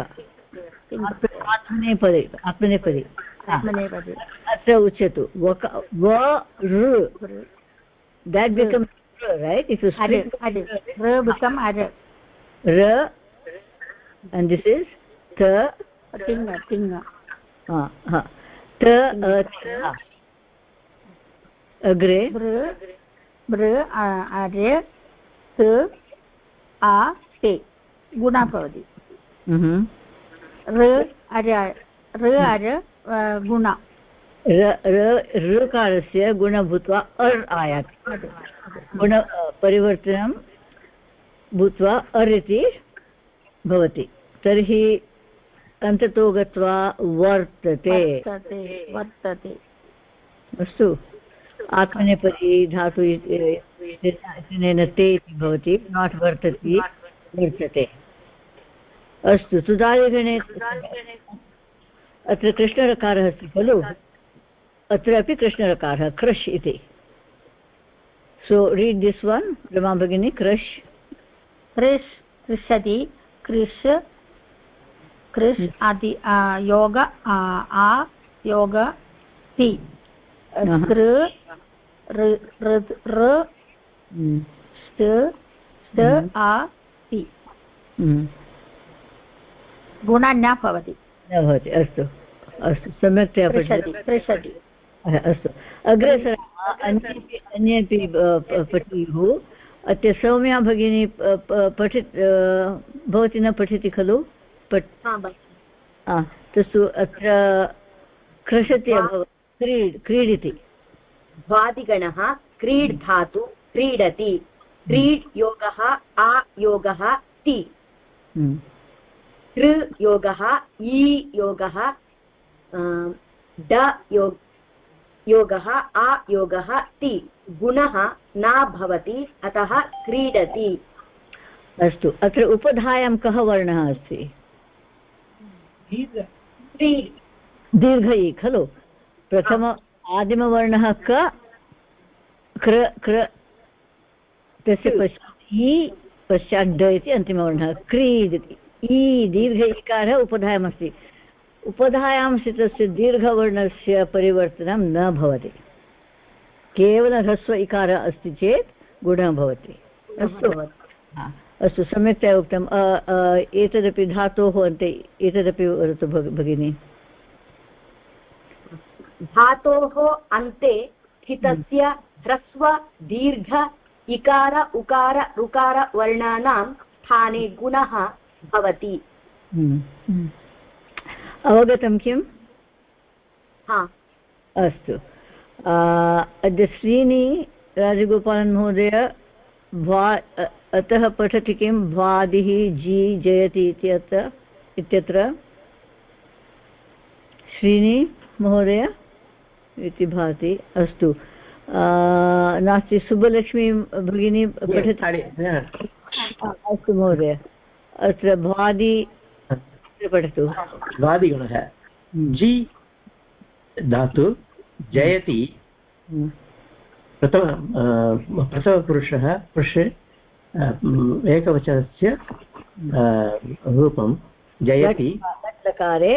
आत्मनेपदे आत्मनेपदे आत्मनेपदे अत्र उच्यतु। वक व ऋ। R become ar r and this is ta tinga tinga. ha ha ta अग्रे बृ बृ आर्य त आ ते गुणा भवति र अर र अर गुण ऋकारस्य गुण भूत्वा अर् आयाति गुण परिवर्तनं भूत्वा अर् इति भवति तर्हि अन्ततो गत्वा वर्तते वर्तते। अस्तु। आत्मनेपदी धातु ते इति भवति नाट् वर्तति वर्तते। अस्तु सुधारिगणे अत्र कृष्णरकारः अस्ति खलु? अत्र अपि कृष्णरकारः क्रश् इति। So read this one Rama भगिनी क्रश्। कृष् कृषति कृष् कृष् आदि योग आ योग ति कृ आ ति गुणः न भवति न भवति अस्तु. अस्तु. सम्यक्तया पृच्छति अस्तु. अग्रे अन्येपि अन्येपि पठेयुः. अद्य सौम्या भगिनी पठि भवती न पठति खलु? तस्तु अत्र क्रशति अभवत्. क्रीड् क्रीडिति. भ्वादिगणः क्रीड् धातु क्रीडति. क्रीड् योगः आ योगः ति. हम्म। कृ योगः ई योगः ड योग योगः आ योगः ति. गुणः न भवति अतः क्रीडति. अस्तु. अत्र उपधायां कः वर्णः अस्ति? दीर्घ इ खलु। प्रथम आदिमवर्णः क कृ कृ तस्य पश्चात् इ पश्चात् ड इति अन्तिमवर्णः। क्रीड् इति। इ दीर्घ इकारः उपधायमस्ति। उपधायां स्थितस्य दीर्घवर्णस्य परिवर्तनं न भवति। केवलं ह्रस्व इकारः अस्ति चेत् गुणः भवति। अस्तु। अस्तु सम्यक्तया उक्तम्। एतदपि धातोः अन्ते एतदपि वदतु भगिनि। धातोः अन्ते स्थितस्य ह्रस्व दीर्घ इकार उकार ऋकार वर्णानां स्थाने गुणः भवति। हम्म। अवगतं किम्? अस्तु। अद्य श्रीनि राजगोपालन् महोदय अतः पठति किं? भ्वादिः जी जयति इत्यत्र इत्यत्र। श्रीनि महोदय इति भाति अस्तु। नास्ति सुब्बलक्ष्मी भगिनी पठति। अस्तु महोदय। अत्र भ्वादि पठतु। भ्वादिगुणः हम्म। जि धातु जयति। हम्म। प्रथम प्रथमपुरुषः पुरुषे एकवचनस्य रूपं जयति। लकारे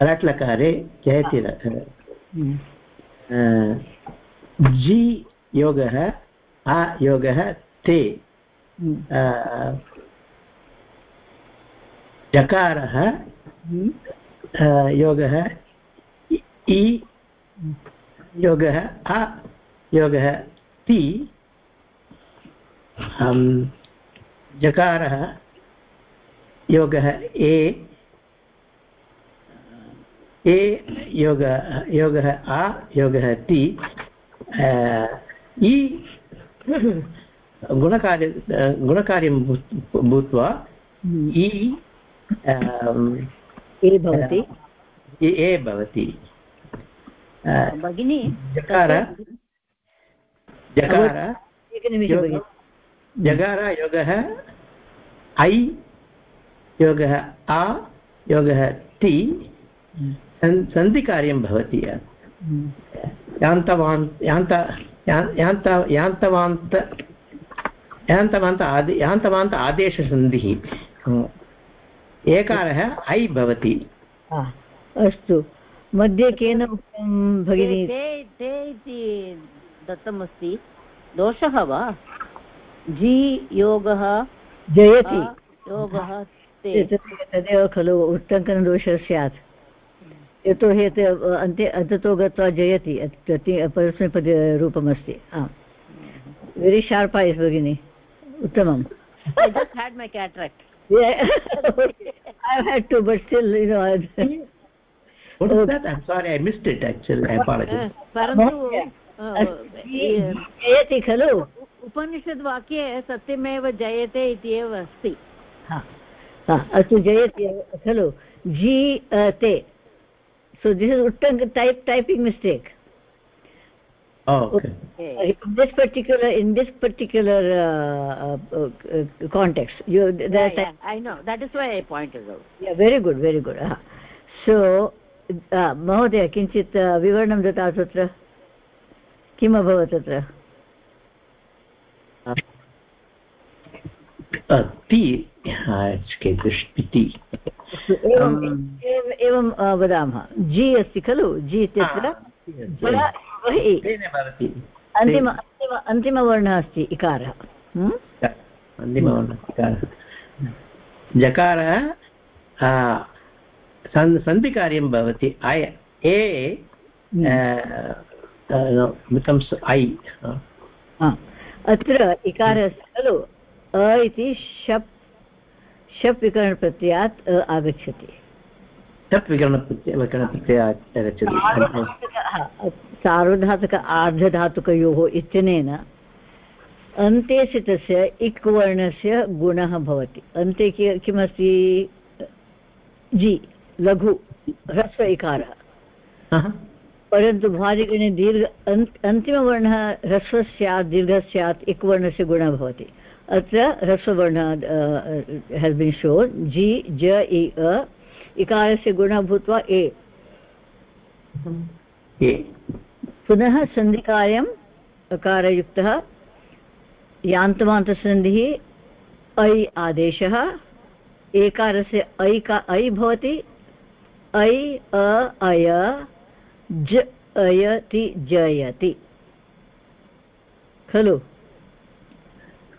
लट्लकारे जयति जि योगः आ योगः ते। जकारः योगः इ योगः अ योगः ति। जकारः योगः ए ए योग योगः आ योगः ति इ गुणकार्य गुणकार्यं भूत्वा इ ए भवति। ए भवति। भगिनी जकार जकार जकार योगः ऐ योगः आ योगः ति सन्धिकार्यं भवति यान्तवान् यान्त यान्त यान्तवान्त यान्तवान्त आदि यान्तवान्त आदेशसन्धिः एकारः ऐ भवति अस्तु मध्ये केन भगिनी दत्तमस्ति दोषः वा जी योगः जयति योगः तदेव खलु उट्टङ्कनदोषः स्यात् यतोहि अन्ते अन्ततो गत्वा जयति परस्मैपदे रूपमस्ति। आम्। वेरि शार्प् ऐस् भगिनि। उत्तमम्। I had to, but still, you know. What is that? I'm sorry, I missed it actually. I apologize. परन्तु जयति खलु। उपनिषद् वाक्ये सत्यमेव जयते इति एव अस्ति अस्तु जयति खलु जी ते। So this is उट्टङ्क् type typing mistake in this particular in this particular context very good very good so महोदय किञ्चित् uh, विवरणं ददातु तत्र किम् अभवत् तत्र ति दृष्टिति एवं वदामः। जि अस्ति खलु? जि इत्यत्र अन्तिम अन्तिम अन्तिमवर्णः अस्ति इकारः। अन्तिमवर्णः जकारः सन्धिकार्यं भवति। ऐ ए बिकम्स् ऐ। अत्र इकारः अस्ति खलु? अ इति शप् शप् विकरणप्रत्ययात् आगच्छति। शप् विकरणप्रत्यय विकरणप्रत्ययात् आगच्छति। सार्वधातुक आर्धधातुकयोः इत्यनेन अन्ते स्थितस्य इक् वर्णस्य गुणः भवति। अन्ते किमस्ति? जि लघु ह्रस्व इकारः। परन्तु भाजिगणे दीर्घ अन्तिमवर्णः ह्रस्वः स्यात् दीर्घः स्यात् इक् वर्णस्य गुणः भवति। अत्र ह्रस्ववर्ण हेस् बिन् शोन् जि ज इ अ इकारस्य गुणः भूत्वा ए पुनः सन्धिकार्यम् अकारयुक्तः यान्तमान्तसन्धिः ऐ आदेशः एकारस्य ऐ का ऐ भवति ऐ अ अय ज अयति जयति। खलु?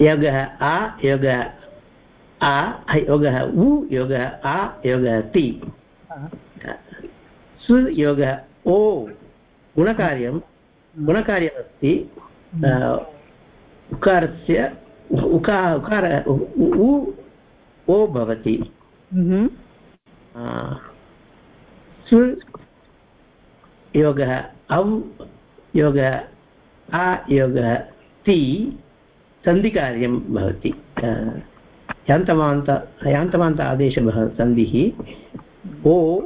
योगः आ योगः आ योगः उ योगः आ योगः ति। सुयोगः ओ गुणकार्यं गुणकार्यमस्ति उकारस्य उका उकार उ ओ भवति। सु योगः अव् योगः आ योगः ति सन्धिकार्यं भवति। यान्तमान्त यान्तमान्त आदेशः सन्धिः। ओ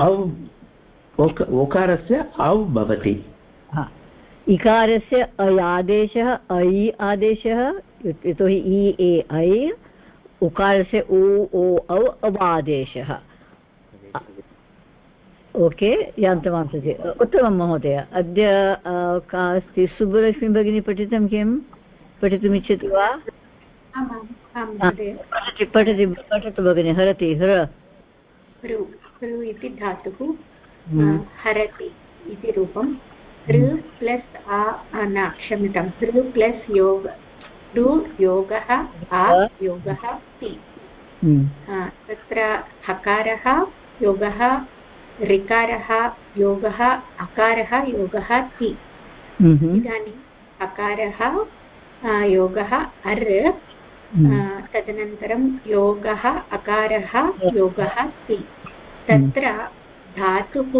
औ ओकारस्य औ भवति। इकारस्य ऐ आदेशः ऐ आदेशः, यतोहि इ, ए, ऐ, उकारस्य उ, ओ, औ, अवादेशः। ओके यान्तमांसति उत्तमं महोदय अद्य का अस्ति सुब्बलक्ष्मी भगिनी पठितं किं? पठितुमिच्छति वा? पठति पठति पठतु भगिनि हरति हर। इति धातुः हम्म। हरति इति रूपं। ऋ प्लस् आ न क्षम्यतां ऋ प्लस् योग ऋ योगः आ योगः। ति हम्म। तत्र हकारः योगः ऋकारः योगः अकारः योगः ति। हम्म। इदानीम् अकारः योगः अर् तदनन्तरं योगः अकारः योगः ति। तत्र धातुः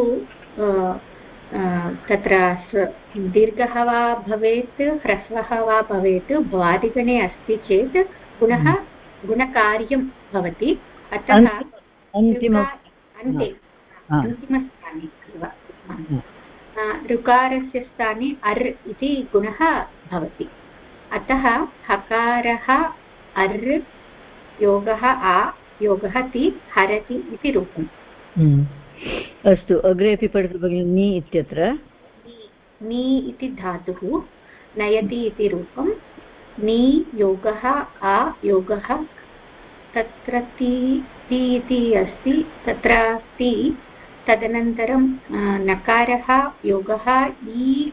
तत्र दीर्घः वा भवेत् ह्रस्वः वा भवेत् भ्वादिगणे अस्ति चेत् पुनः गुणकार्यं भवति। अतः अन्ते। अन्तिमस्थाने ऋकारस्य स्थाने अर् इति गुणः भवति। अतः हकारः अर् योगः आ योगः ति हरति इति रूपम्। हम्म। अस्तु अग्रे अपि पठतु भगिनि नि इत्यत्र। नि इति धातुः नयति इति रूपं नि योगः आ योगः तत्र ति ति इति अस्ति तत्र ति तदनन्तरं नकारः योगः इ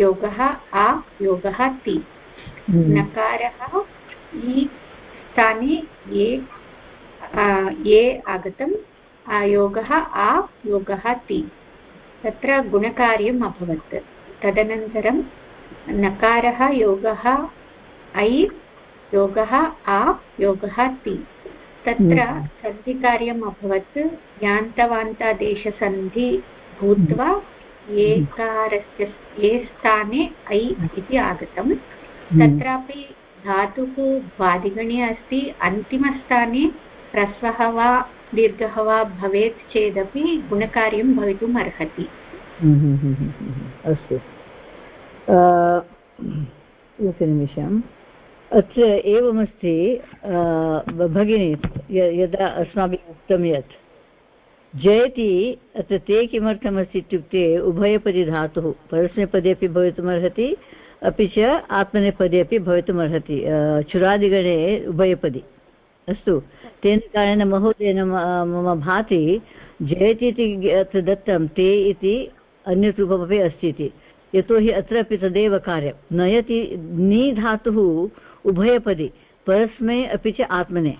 योगः आ योगः ति। हम्म। नकारः इ स्थाने ये ये आगतं योगः आ योगः ति। तत्र गुणकार्यम् अभवत्। तदनन्तरं नकारः योगः ऐ योगः आ योगः ति। तत्र हम्म। सन्धिकार्यम् अभवत्। यान्तवान्तादेशसन्धि भूत्वा एकारस्य ये स्थाने ऐ इति आगतं हम्म। तत्रापि धातुः द्वादिगणे अस्ति। अन्तिमस्थाने ह्रस्वः वा दीर्घः वा भवेत् चेदपि गुणकार्यं भवितुम् अर्हति। हम्म, हम्म, हम्म, अस्तु। एकनिमिषम्। अत्र एवमस्ति भगिनी यदा अस्माभिः उक्तं यत् जयति, अत्र ते किमर्थमस्ति इत्युक्ते उभयपदी धातुः परस्मैपदे अपि भवितुमर्हति, अपि च आत्मनेपदे अपि भवितुमर्हति चुरादिगणे उभयपदी। अस्तु, तेन कारणेन महोदयेन मम भाति जयति इति अत्र दत्तं, ते इति अन्यत् रूपमपि अस्ति इति। यतोहि अत्रापि तदेव कार्यं। नयति नी धातुः उभयपदि परस्मै अपि च आत्मने।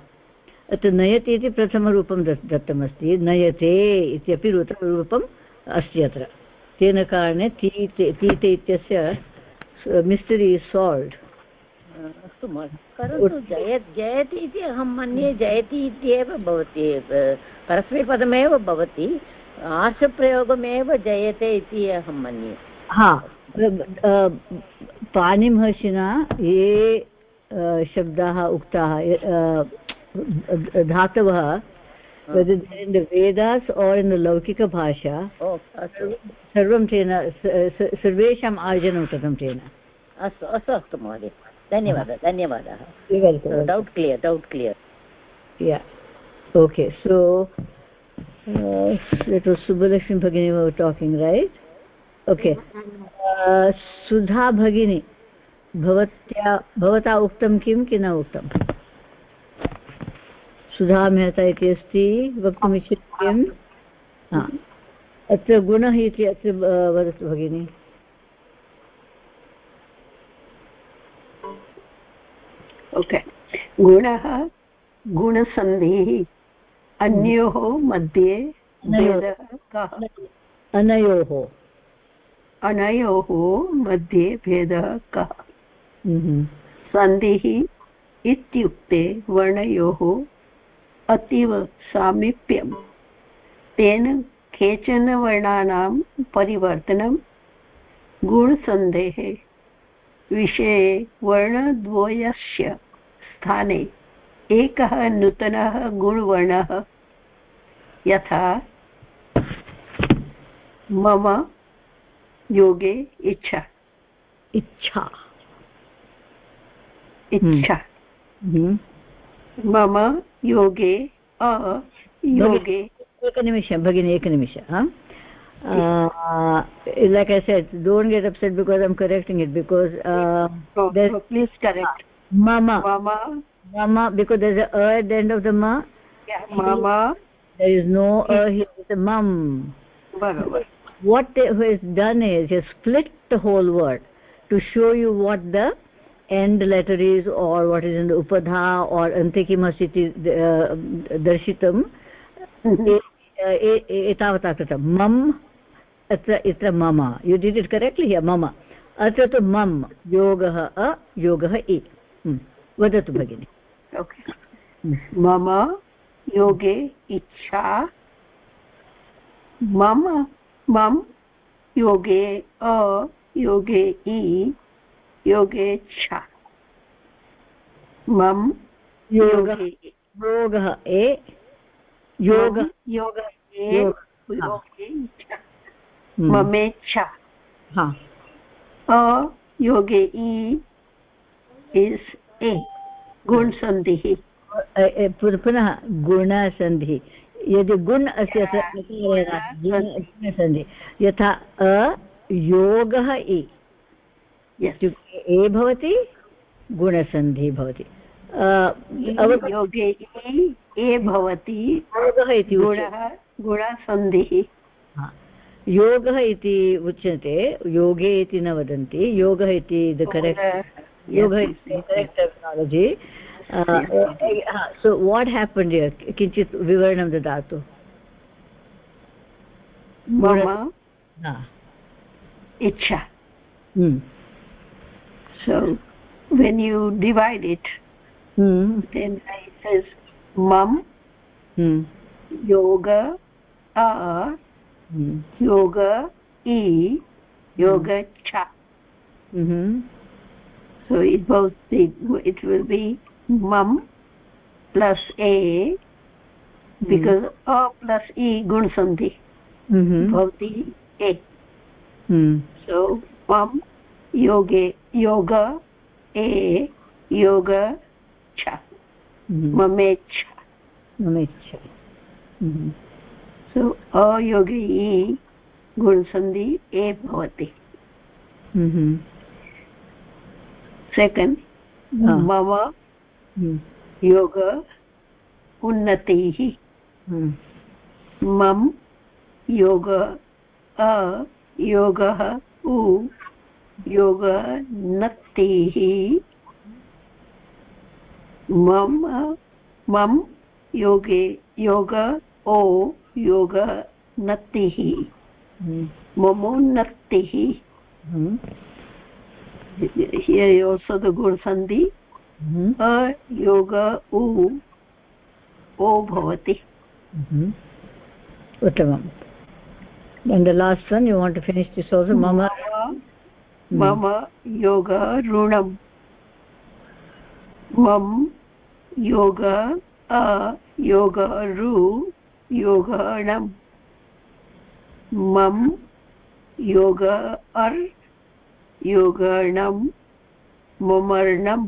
अत्र नयति इति प्रथमरूपं दत्तमस्ति। नयते इत्यपि रूपम् अस्ति अत्र। तेन कारणे तीते तीते इत्यस्य मिस्टरि साल्व्ड् अस्तु परन्तु जयत् जयति इति अहं मन्ये जयति इत्येव भवति परस्मैपदमेव भवति। आशप्रयोगमेव जयते इति अहं मन्ये। हा पाणिमहर्षिणा ये शब्दाः उक्ताः धातवः वेदास् आर् इन् द लौकिकभाषा सर्वं तेन सर्वेषाम् आयोजनं कृतं तेन। अस्तु अस्तु अस्तु महोदय। धन्यवादः धन्यवादः। Okay so it was Subbalakshmi भगिनी टाकिङ्ग् रैट् ओके सुधा भगिनी भवत्या भवता उक्तं किं कि न उक्तं? सुधा मेहता इति अस्ति वक्तुमिच्छति किम् अत्र गुणः इति अत्र वदतु भगिनी। ओके। गुणः गुणसन्धिः अन्योः मध्ये भेदः कः? अनयोः। अनयोः मध्ये भेदः कः। सन्धिः इत्युक्ते वर्णयोः अतीव सामीप्यं तेन केचन वर्णानां परिवर्तनं गुणसन्धेः विषये वर्णद्वयस्य स्थाने एकः नूतनः गुणवर्णः यथा मम योगे इच्छा। इच्छा। इच्छा हम्म। मम योगे अयोगे एकनिमिषं भगिनि एकनिमिषं like i said don't get upset because i'm correcting it because uh, oh, oh, please correct mama mama mama because there's a a at the end of the ma yeah mama there is no a here it's a mum Barabar. what they has done is he split the whole word to show you what the end letter is or what is in upadha or ante kimasiti darshitam एतावता कृतं मम अत्र इत्र मम you did it correctly here मम अत्र तु मम योगः अ योगः इ वदतु भगिनि मम योगे इच्छा मम मम योगे अ योगे इ योगे। छ मम योगः। योगः ए। योग। योग योगे ममेच्छा। अ योगे इस् ए। गुणसन्धिः पुनः गुणसन्धिः। यदि गुण अत्र गुणसन्धिः। यथा अ योगः इ। ए भवति गुणसन्धिः भवति। योगे ए भवति योगः इति गुणः गुणसन्धिः। योगः इति उच्यते योगे इति न वदन्ति योगः इति द करेक्ट् योगः इति correct terminology so what happen किञ्चित् विवरणं ददातु। इच्छा। So when you divide it hmm. then it says mam hmm. yoga a hmm. yoga e yoga cha mm -hmm. so it both the, it will be mam plus a because a plus e gun sandhi mm -hmm. bhavati a so mam yoge योग a yoga cha mamecha mamecha so अयोगे इ गुणसन्धि ए भवति। Second मम योग उन्नतिः। मम योग अ योगः उ योग नक्तिः मम मम योगे योग ओ योग नक्तिः ममोन्नक्तिः सदगुणसन्धि अयोग उ ओ भवति। हम्म। उत्तमम् And the last one, you want to finish this also, mm हम्म। मम योग ऋणम्। मम योग अ योग ऋ योगणम् मम योग अर् योगणम् ममर्णम्।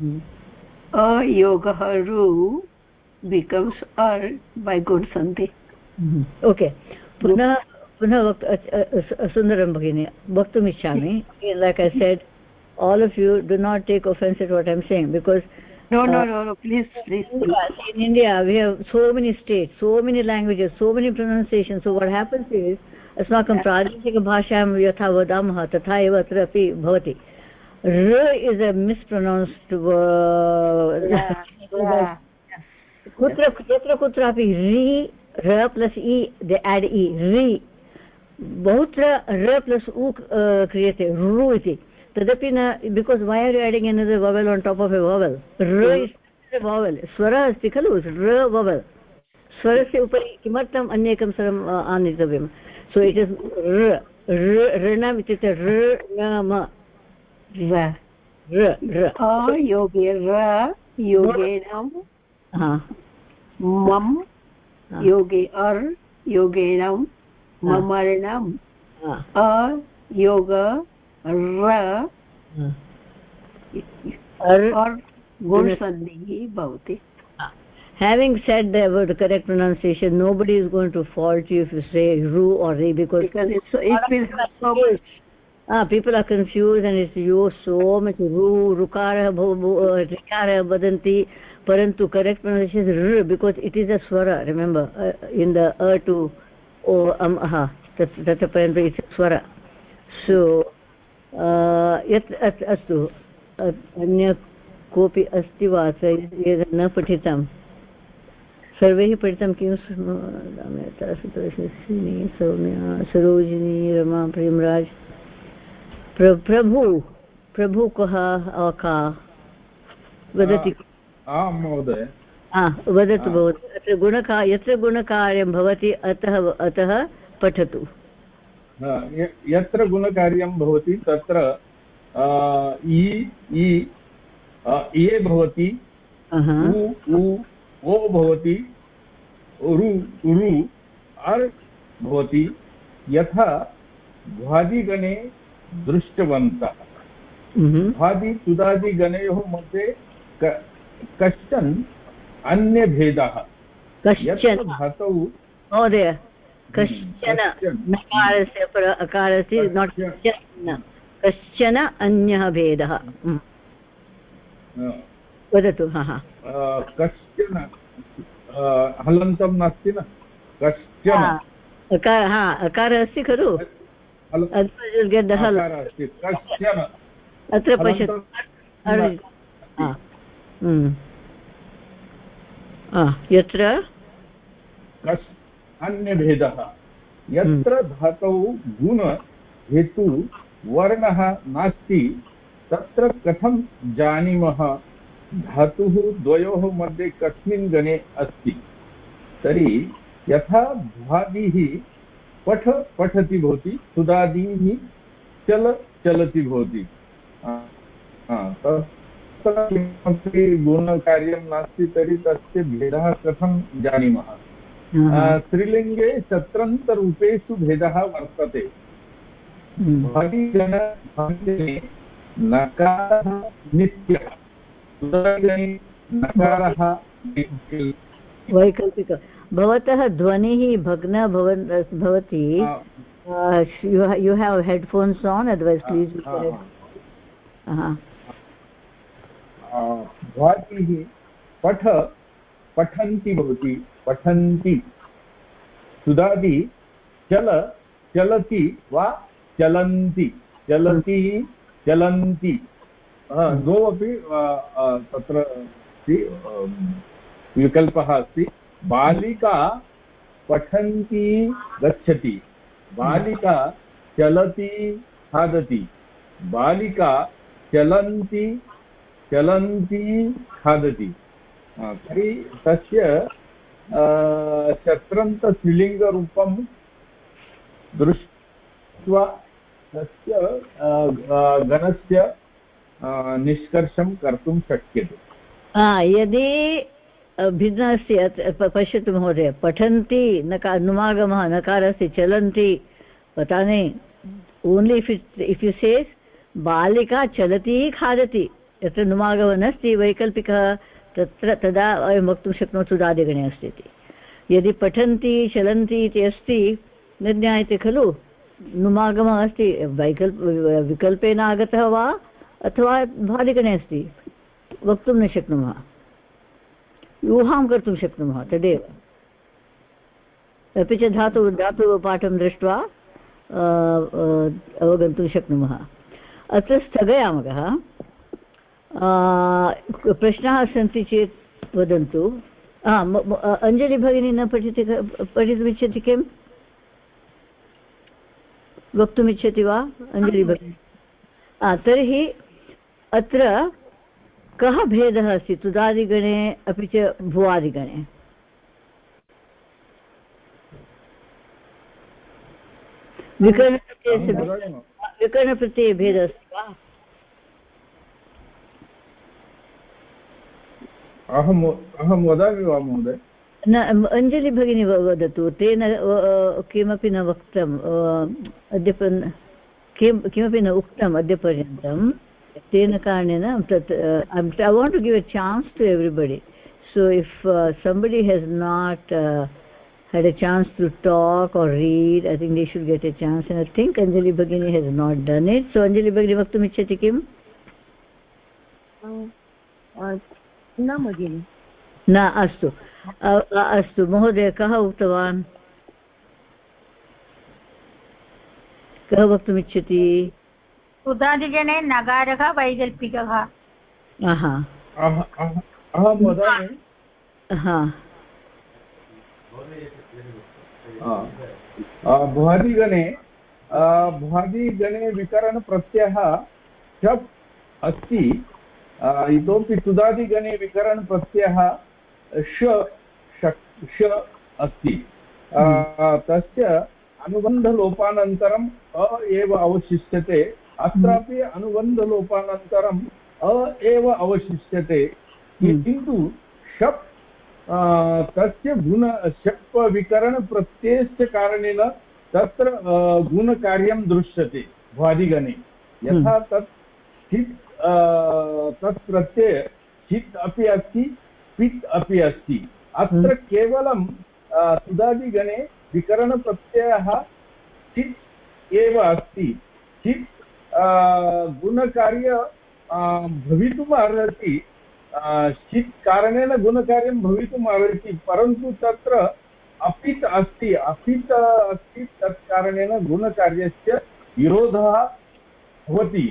हम्म। अयोगः रु बिकम्स् अर् बै गुड् सन्ति हम्म। ओके। पुनः पुनः वक्त सुंदरम भगिनी वक्त इच्छामि। Like I said all of you do not take offence at what I am saying because no no no so many states so many languages so many pronunciation so what happens is अस्माकं प्रादेशिकभाषायां यथा वदामः तथा एव अत्र अपि भवति ऋ इस् अ मिस्प्रनौन्स्ड् कुत्र यत्र कुत्रापि रि र प्लस् इ दे एड् इ रि बहुत्र र प्लस् उ क्रियते रु इति तदपि न because we are you adding an vowel on top of a vowel R is vowel स्वरः अस्ति खलु? र ववेल् स्वरस्य उपरि किमर्थम् अन्येकं स्वरम् आनेतव्यं सो इट् इस् ऋणम् इत्युक्ते ऋणम. योगे र योगेन मम योगे अर् योगेन ममर्णम् अयोग र गुणसन्धिः भवति having said the, the correct pronunciation nobody is going to fault you if you say ru or re because, because it's, it will so much ah people are confused and it's you so much ru rukara rikara vadanti parantu correct pronunciation is r because it is a swara remember uh, in the a to o am aha तत्र पर्यन्तं इति स्वर सो यत् अस्तु अन्य कोऽपि अस्ति वा न पठितं सर्वैः पठितं किं सौम्या सरोजिनी रमा प्रेमराज प्र प्रभु प्रभु कः का वदति आं महोदय वदतु भवतु। अत्र गुणका यत्र गुणकार्यं भवति अतः अतः पठतु। यत्र गुणकार्यं भवति तत्र इ इ ए भवति उ उ ओ भवति रु रु अर् भवति यथा भ्वादिगणे दृष्टवन्तः। भ्वादि तुदादिगणयोः मध्ये कश्चन अन्यभेदः। कश्चन। धातौ महोदय कश्चन नकारस्य अकारस्य नाट् कश्चन। कश्चन। अन्यः भेदः। वदतु हा हा। कश्चन हलन्तं नास्ति न? कश्चन। अकार हा अकारः अस्ति खलु? अत्र पश्यतु। यत्र? अन्यभेदः। यत्र धातौ गुण हेतु वर्णः नास्ति तत्र कथं जानीमः? धातुः द्वयोः मध्ये कस्मिन् गणे अस्ति। तर्हि यथा भ्वादिः पठ पठति भवति सुदादिः चल चलति भवति। तत्र किमपि गुणकार्यं नास्ति तर्हि तस्य भेदः कथं जानीमः? स्त्रीलिङ्गे शत्रन्तरूपेषु भेदः वर्तते। नकारः नित्यः। नकारः वैकल्पिक। भवतः ध्वनिः भग्न भवति। You have headphones on otherwise please भवतिः पठ, पठन्ति भवति, पठन्ति। सुदादि, चल, चलति वा चलन्ति? चलति, चलन्ति। द्वौ अपि तत्र विकल्पः अस्ति। बालिका पठन्ती गच्छति, बालिका चलति खादति, बालिका चलन्ति चलन्ती खादति। तर्हि तस्य शत्रन्तस्त्रीलिङ्गरूपं दृष्ट्वा तस्य गणस्य निष्कर्षं कर्तुं शक्यते। यदि भिन्न अस्ति पश्यतु महोदय, पठन्ति नकार नुमागमः, नकारस्य चलन्ति, पतानि, only if if you says, बालिका चलति, खादति। यत्र नुमागमः नास्ति वैकल्पिकः, तत्र तदा वयं वक्तुं शक्नोति सुदादिगणे अस्ति इति। यदि पठन्ति, चलन्ति इति अस्ति न ज्ञायते खलु। नुमागमः अस्ति, वैकल्प, विकल्पेन आगतः वा, अथवा भादिगणे अस्ति? वक्तुं न शक्नुमः। ऊहां कर्तुं शक्नुमः, तदेव। अपि च धातु धातुपाठं दृष्ट्वा अवगन्तुं शक्नुमः। अत्र स्थगयामः प्रश्नाः सन्ति चेत् वदन्तु। अञ्जलिभगिनी न पठति पठितुमिच्छति किम् वक्तुमिच्छति वा अञ्जलिभगिनी? तर्हि अत्र कः भेदः अस्ति? तुदादिगणे अपि च भुवादिगणे। विकरणप्रत्ययस्य विकरणप्रत्यये भेदः अस्ति वा? अहं अहं वदामि न अञ्जलि भगिनी वदतु तेन किमपि न वक्तम् अद्यपन् किमपि न उक्तम् अद्यपर्यन्तं तेन कारणेन तत् I want to give a chance to everybody so if somebody has not had a chance to talk or read I think they should get a chance and I think Anjali भगिनी has not done it so Anjali भगिनी वक्तुमिच्छति किम्? Um, uh, न भगिनि। न अस्तु। अस्तु। महोदय कः उक्तवान्? कः वक्तुमिच्छति? उदादिगणे नगारः वैकल्पिकः। अहं। वदामि। भुवादिगणे भुवादिगणे विकरणप्रत्ययः शप् अस्ति। इतोपि तुदादिगणे विकरणप्रत्ययः श श अस्ति। तस्य अनुबन्धलोपानन्तरम् अ एव अवशिष्यते। अत्रापि अनुबन्धलोपानन्तरम् अ एव अवशिष्यते। किन्तु शप् तस्य गुण शप् विकरणप्रत्ययस्य कारणेन तत्र गुणकार्यं दृश्यते। भ्वादिगणे। यथा तत् चित् तत् प्रत्यय चित् अपि अस्ति पित् अपि अस्ति। अत्र केवलं सुदादिगणे विकरणप्रत्ययः चित् एव अस्ति। चित् गुणकार्य भवितुम् अर्हति। चित् कारणेन गुणकार्यं भवितुम् अर्हति परन्तु तत्र अपित् अस्ति। अपित् अस्ति तत् कारणेन गुणकार्यस्य विरोधः भवति।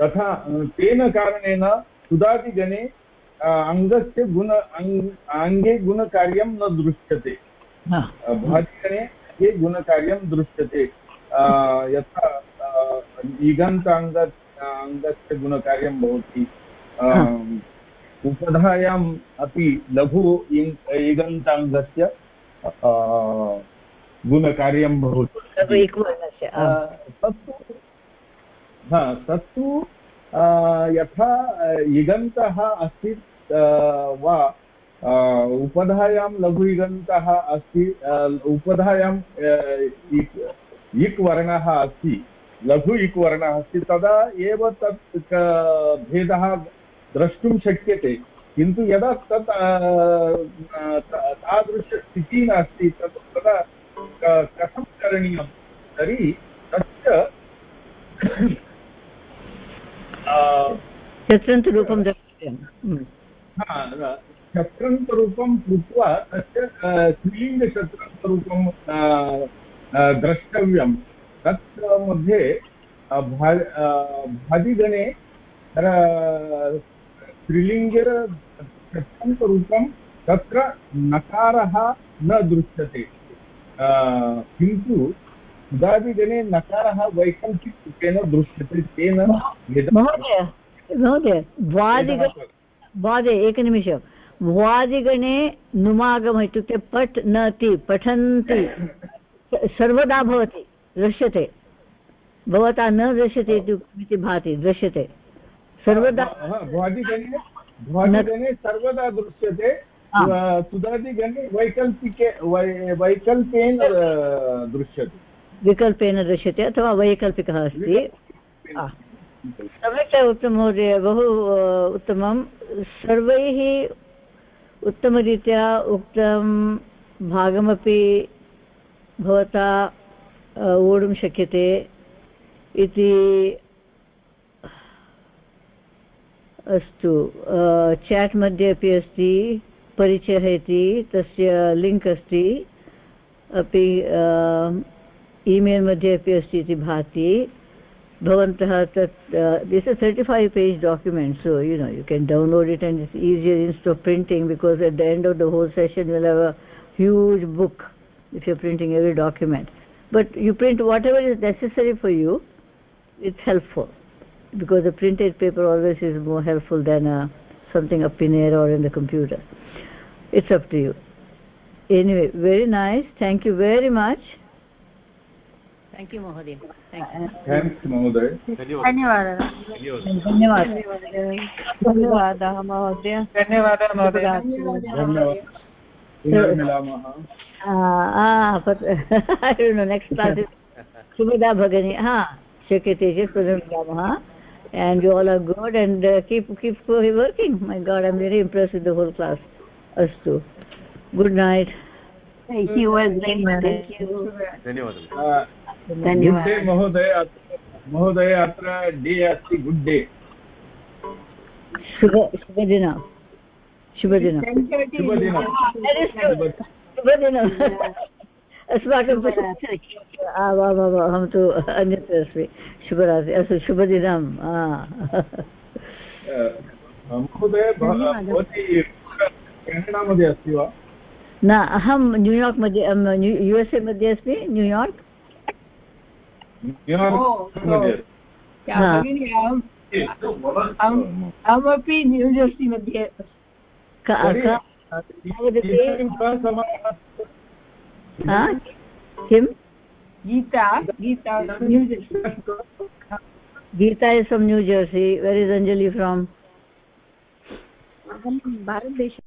तथा तेन कारणेन सुदादिगणे अङ्गस्य गुण अङ्गे गुणकार्यं न दृश्यते। भादिगणे ये गुणकार्यं दृश्यते। यथा इगन्ताङ्ग अङ्गस्य गुणकार्यं भवति। उपधायाम् अपि लघु इगन्ताङ्गस्य गुणकार्यं भवति। तत्तु हा, तत्तु यथा इगन्तः अस्ति वा उपधायां लघु इगन्तः अस्ति उपधायां इक् वर्णः अस्ति, लघु इक् वर्णः अस्ति, तदा एव तत् भेदः द्रष्टुं शक्यते, किन्तु यदा तत् तादृशस्थितिः नास्ति, तत्, तदा कथं करणीयं? तर्हि तस्य चत्रन्तरूपं चत्रन्तरूपं कृत्वा तस्य स्त्रीलिङ्गचत्रन्तरूपं द्रष्टव्यं। तत् मध्ये भादिगणे स्त्रीलिङ्गचत्रन्तरूपं तत्र नकारः न दृश्यते। किन्तु उदादिगणे नकारः वैकल्पिकरूपेण दृश्यते तेन महोदय महोदय भ्वादिगणे भ्वादे एकनिमिषं भ्वादिगणे नुमागम इत्युक्ते पठ् न ति पठन्ति। सर्वदा भवति दृश्यते। भवता न दृश्यते इति भाति दृश्यते। सर्वदा भ्वादिगणे सर्वदा दृश्यते। सुदादिगणे वैकल्पिके वैकल्पेन दृश्यते। विकल्पेन दृश्यते अथवा वैकल्पिकः अस्ति। सम्यक् उक्तं महोदय बहु उत्तमं। सर्वैः उत्तमरीत्या उक्तं भागमपि भवता वोढुं शक्यते इति अस्तु। चाट् मध्ये अपि अस्ति परिचयः इति तस्य लिङ्क् अस्ति। अपि ईमेल् मध्ये अपि अस्ति इति भाति भवन्तः तत् this is thirty five page document so you know you can download it and it's easier instead of printing because at the end of the whole session you'll have a huge book if you're printing every document but you print whatever is necessary for you it's helpful because the printed paper always is more helpful than uh, something up in air or in the computer it's up to you anyway very nice thank you very much thank you mahoday thanks महोदय धन्यवादः धन्यवादः धन्यवादः महोदय धन्यवादः महोदय धन्यवादः पुनर्मिलामः next class सुविधा भगिनी हा शक्यते चेत् पुनर्मिलामः and you all are good and uh, keep keep working my god i'm very impressed with the whole class astu good night thank you and thank you धन्यवादः। महोदय महोदय अत्र डे अस्ति गुड् डे शुभ शुभदिन। शुभदिनं। शुभदिनं। शुभदिनम् अस्माकं आमामाम् अहं तु अन्यत्र अस्मि। शुभरात्रि। अस्तु शुभदिनं। महोदय भवती केनडा मध्ये अस्ति वा? न अहं न्यूयार्क् मध्ये यु एस् ए मध्ये अस्मि न्यूयार्क्। अहमपि न्यूजर्सि मध्ये किं Geeta Geeta New Jersey Geeta is from New Jersey where is Anjali from अहं भारतदेशे